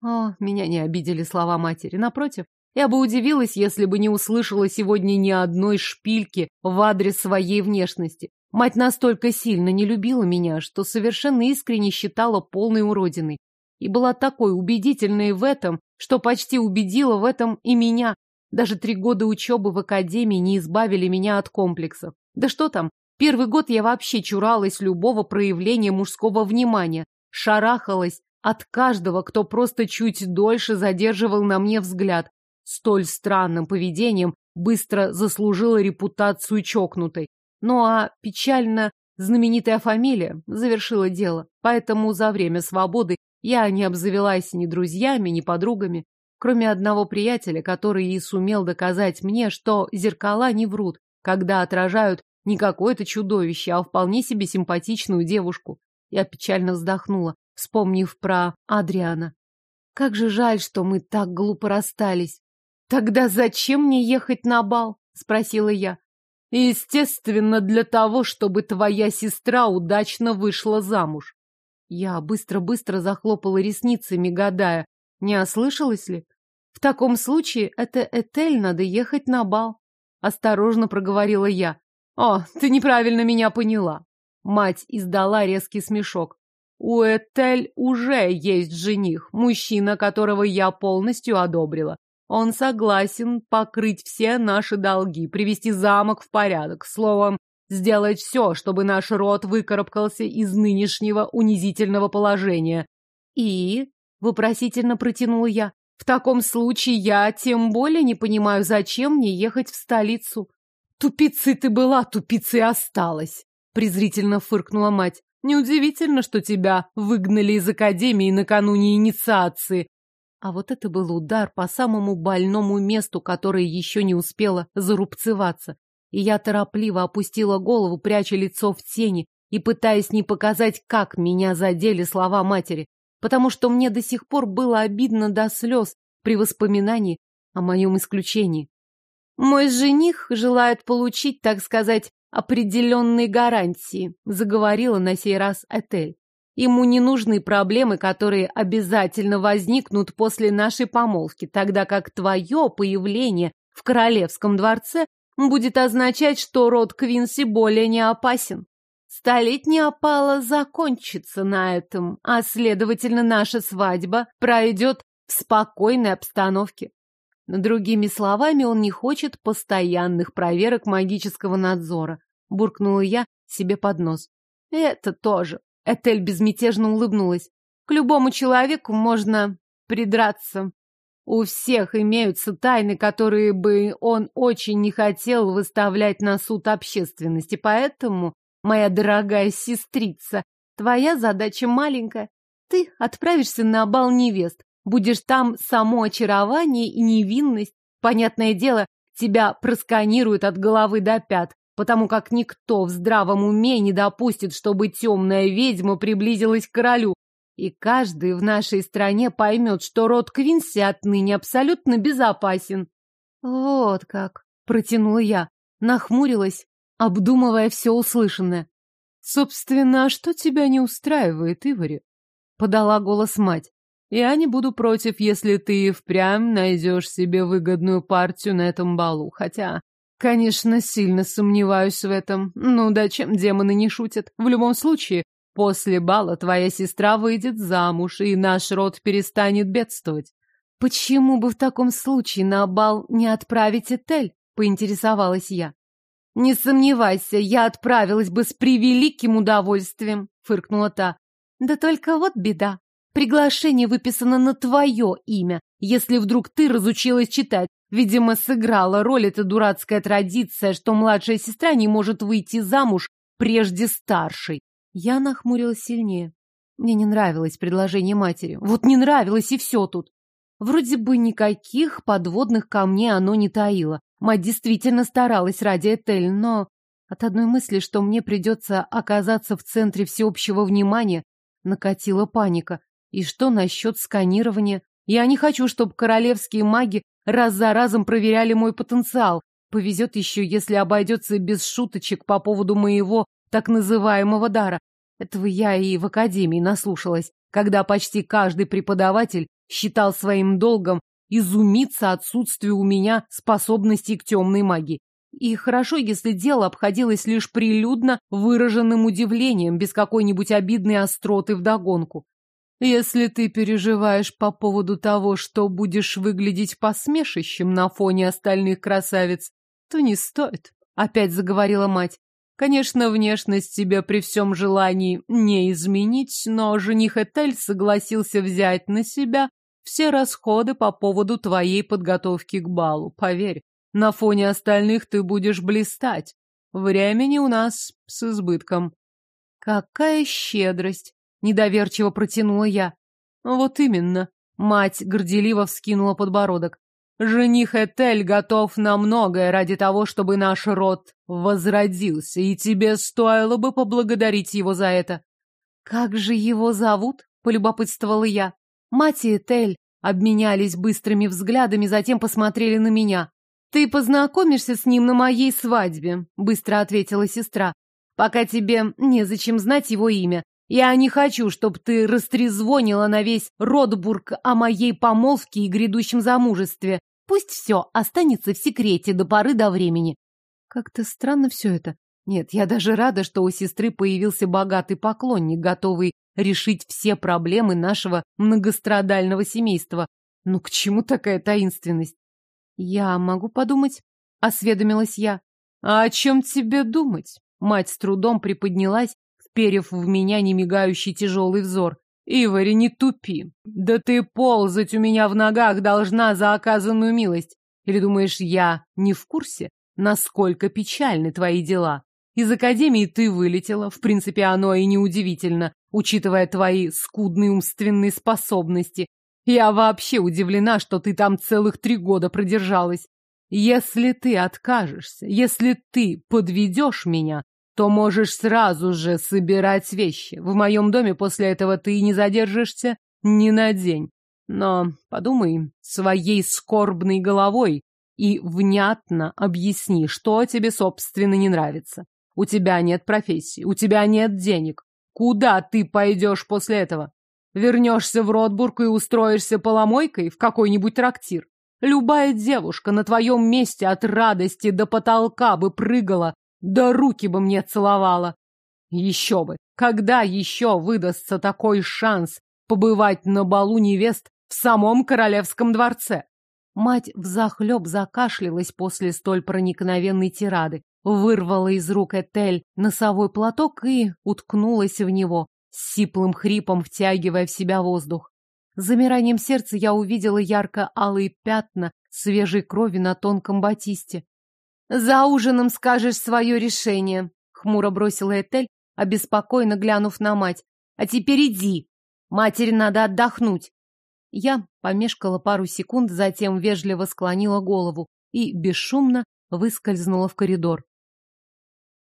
О, меня не обидели слова матери. Напротив, я бы удивилась, если бы не услышала сегодня ни одной шпильки в адрес своей внешности. Мать настолько сильно не любила меня, что совершенно искренне считала полной уродиной. и была такой убедительной в этом, что почти убедила в этом и меня. Даже три года учебы в академии не избавили меня от комплексов. Да что там, первый год я вообще чуралась любого проявления мужского внимания, шарахалась от каждого, кто просто чуть дольше задерживал на мне взгляд. Столь странным поведением быстро заслужила репутацию чокнутой. Ну а печально знаменитая фамилия завершила дело, поэтому за время свободы я не обзавелась ни друзьями, ни подругами, кроме одного приятеля, который и сумел доказать мне, что зеркала не врут, когда отражают не какое-то чудовище, а вполне себе симпатичную девушку. Я печально вздохнула, вспомнив про Адриана. Как же жаль, что мы так глупо расстались. Тогда зачем мне ехать на бал? Спросила я. Естественно, для того, чтобы твоя сестра удачно вышла замуж. Я быстро-быстро захлопала ресницами, гадая, не ослышалась ли? В таком случае это Этель надо ехать на бал. Осторожно проговорила я. О, ты неправильно меня поняла. Мать издала резкий смешок. У Этель уже есть жених, мужчина, которого я полностью одобрила. Он согласен покрыть все наши долги, привести замок в порядок, словом, сделать все, чтобы наш род выкарабкался из нынешнего унизительного положения. И... — вопросительно протянула я. В таком случае я тем более не понимаю, зачем мне ехать в столицу. Тупицей ты была, тупицей осталась, презрительно фыркнула мать. Неудивительно, что тебя выгнали из академии накануне инициации. А вот это был удар по самому больному месту, которое еще не успело зарубцеваться и я торопливо опустила голову, пряча лицо в тени и пытаясь не показать, как меня задели слова матери, потому что мне до сих пор было обидно до слез при воспоминании о моем исключении. «Мой жених желает получить, так сказать, определенные гарантии», заговорила на сей раз Этель. Ему не нужны проблемы, которые обязательно возникнут после нашей помолвки, тогда как твое появление в королевском дворце будет означать, что род Квинси более не опасен. Столетняя опала закончится на этом, а, следовательно, наша свадьба пройдет в спокойной обстановке. Другими словами, он не хочет постоянных проверок магического надзора. Буркнула я себе под нос. Это тоже. Этель безмятежно улыбнулась. К любому человеку можно придраться. У всех имеются тайны, которые бы он очень не хотел выставлять на суд общественности, поэтому, моя дорогая сестрица, твоя задача маленькая. Ты отправишься на бал невест, будешь там само очарование и невинность. Понятное дело, тебя просканируют от головы до пят, потому как никто в здравом уме не допустит, чтобы темная ведьма приблизилась к королю, и каждый в нашей стране поймет, что род Квинси отныне абсолютно безопасен. Вот как, протянула я, нахмурилась, обдумывая все услышанное. Собственно, а что тебя не устраивает, Ивори? Подала голос мать. Я не буду против, если ты и впрямь найдешь себе выгодную партию на этом балу, хотя Конечно, сильно сомневаюсь в этом. Ну да, чем демоны не шутят. В любом случае, после бала твоя сестра выйдет замуж, и наш род перестанет бедствовать. Почему бы в таком случае на бал не отправить Этель? Поинтересовалась я. Не сомневайся, я отправилась бы с превеликим удовольствием, фыркнула та. Да только вот беда. Приглашение выписано на твое имя, если вдруг ты разучилась читать. Видимо, сыграла роль эта дурацкая традиция, что младшая сестра не может выйти замуж прежде старшей. Я нахмурилась сильнее. Мне не нравилось предложение матери. Вот не нравилось, и все тут. Вроде бы никаких подводных камней оно не таило. Мать действительно старалась ради Этель, но от одной мысли, что мне придется оказаться в центре всеобщего внимания, накатила паника. И что насчет сканирования? Я не хочу, чтобы королевские маги раз за разом проверяли мой потенциал. Повезет еще, если обойдется без шуточек по поводу моего так называемого дара. Этого я и в академии наслушалась, когда почти каждый преподаватель считал своим долгом изумиться отсутствию у меня способностей к темной магии. И хорошо, если дело обходилось лишь прилюдно выраженным удивлением, без какой-нибудь обидной остроты вдогонку. Если ты переживаешь по поводу того, что будешь выглядеть посмешищем на фоне остальных красавиц, то не стоит, — опять заговорила мать. Конечно, внешность себя при всем желании не изменить, но жених Этель согласился взять на себя все расходы по поводу твоей подготовки к балу. Поверь, на фоне остальных ты будешь блистать. Времени у нас с избытком. Какая щедрость! Недоверчиво протянула я. Вот именно. Мать горделиво вскинула подбородок. Жених Этель готов на многое ради того, чтобы наш род возродился, и тебе стоило бы поблагодарить его за это. Как же его зовут? полюбопытствовала я. Мать и Этель обменялись быстрыми взглядами, затем посмотрели на меня. Ты познакомишься с ним на моей свадьбе, быстро ответила сестра. Пока тебе незачем знать его имя. Я не хочу, чтобы ты растрезвонила на весь Ротбург о моей помолвке и грядущем замужестве. Пусть все останется в секрете до поры до времени. Как-то странно все это. Нет, я даже рада, что у сестры появился богатый поклонник, готовый решить все проблемы нашего многострадального семейства. Ну к чему такая таинственность? Я могу подумать, осведомилась я. А о чем тебе думать? Мать с трудом приподнялась, вперев в меня немигающий тяжелый взор. Ивари, не тупи. Да ты ползать у меня в ногах должна за оказанную милость. Или думаешь, я не в курсе, насколько печальны твои дела? Из академии ты вылетела, в принципе, оно и неудивительно, учитывая твои скудные умственные способности. Я вообще удивлена, что ты там целых три года продержалась. Если ты откажешься, если ты подведешь меня, то можешь сразу же собирать вещи. В моем доме после этого ты не задержишься ни на день. Но подумай своей скорбной головой и внятно объясни, что тебе, собственно, не нравится. У тебя нет профессии, у тебя нет денег. Куда ты пойдешь после этого? Вернешься в Ротбург и устроишься поломойкой в какой-нибудь трактир. Любая девушка на твоем месте от радости до потолка бы прыгала Да руки бы мне целовала! Еще бы! Когда еще выдастся такой шанс побывать на балу невест в самом королевском дворце? Мать взахлеб закашлялась после столь проникновенной тирады, вырвала из рук Этель носовой платок и уткнулась в него, с сиплым хрипом втягивая в себя воздух. С замиранием сердца я увидела ярко-алые пятна свежей крови на тонком батисте. За ужином скажешь свое решение, хмуро бросила Этель, обеспокоенно глянув на мать. А теперь иди. Матери надо отдохнуть. Я помешкала пару секунд, затем вежливо склонила голову и бесшумно выскользнула в коридор.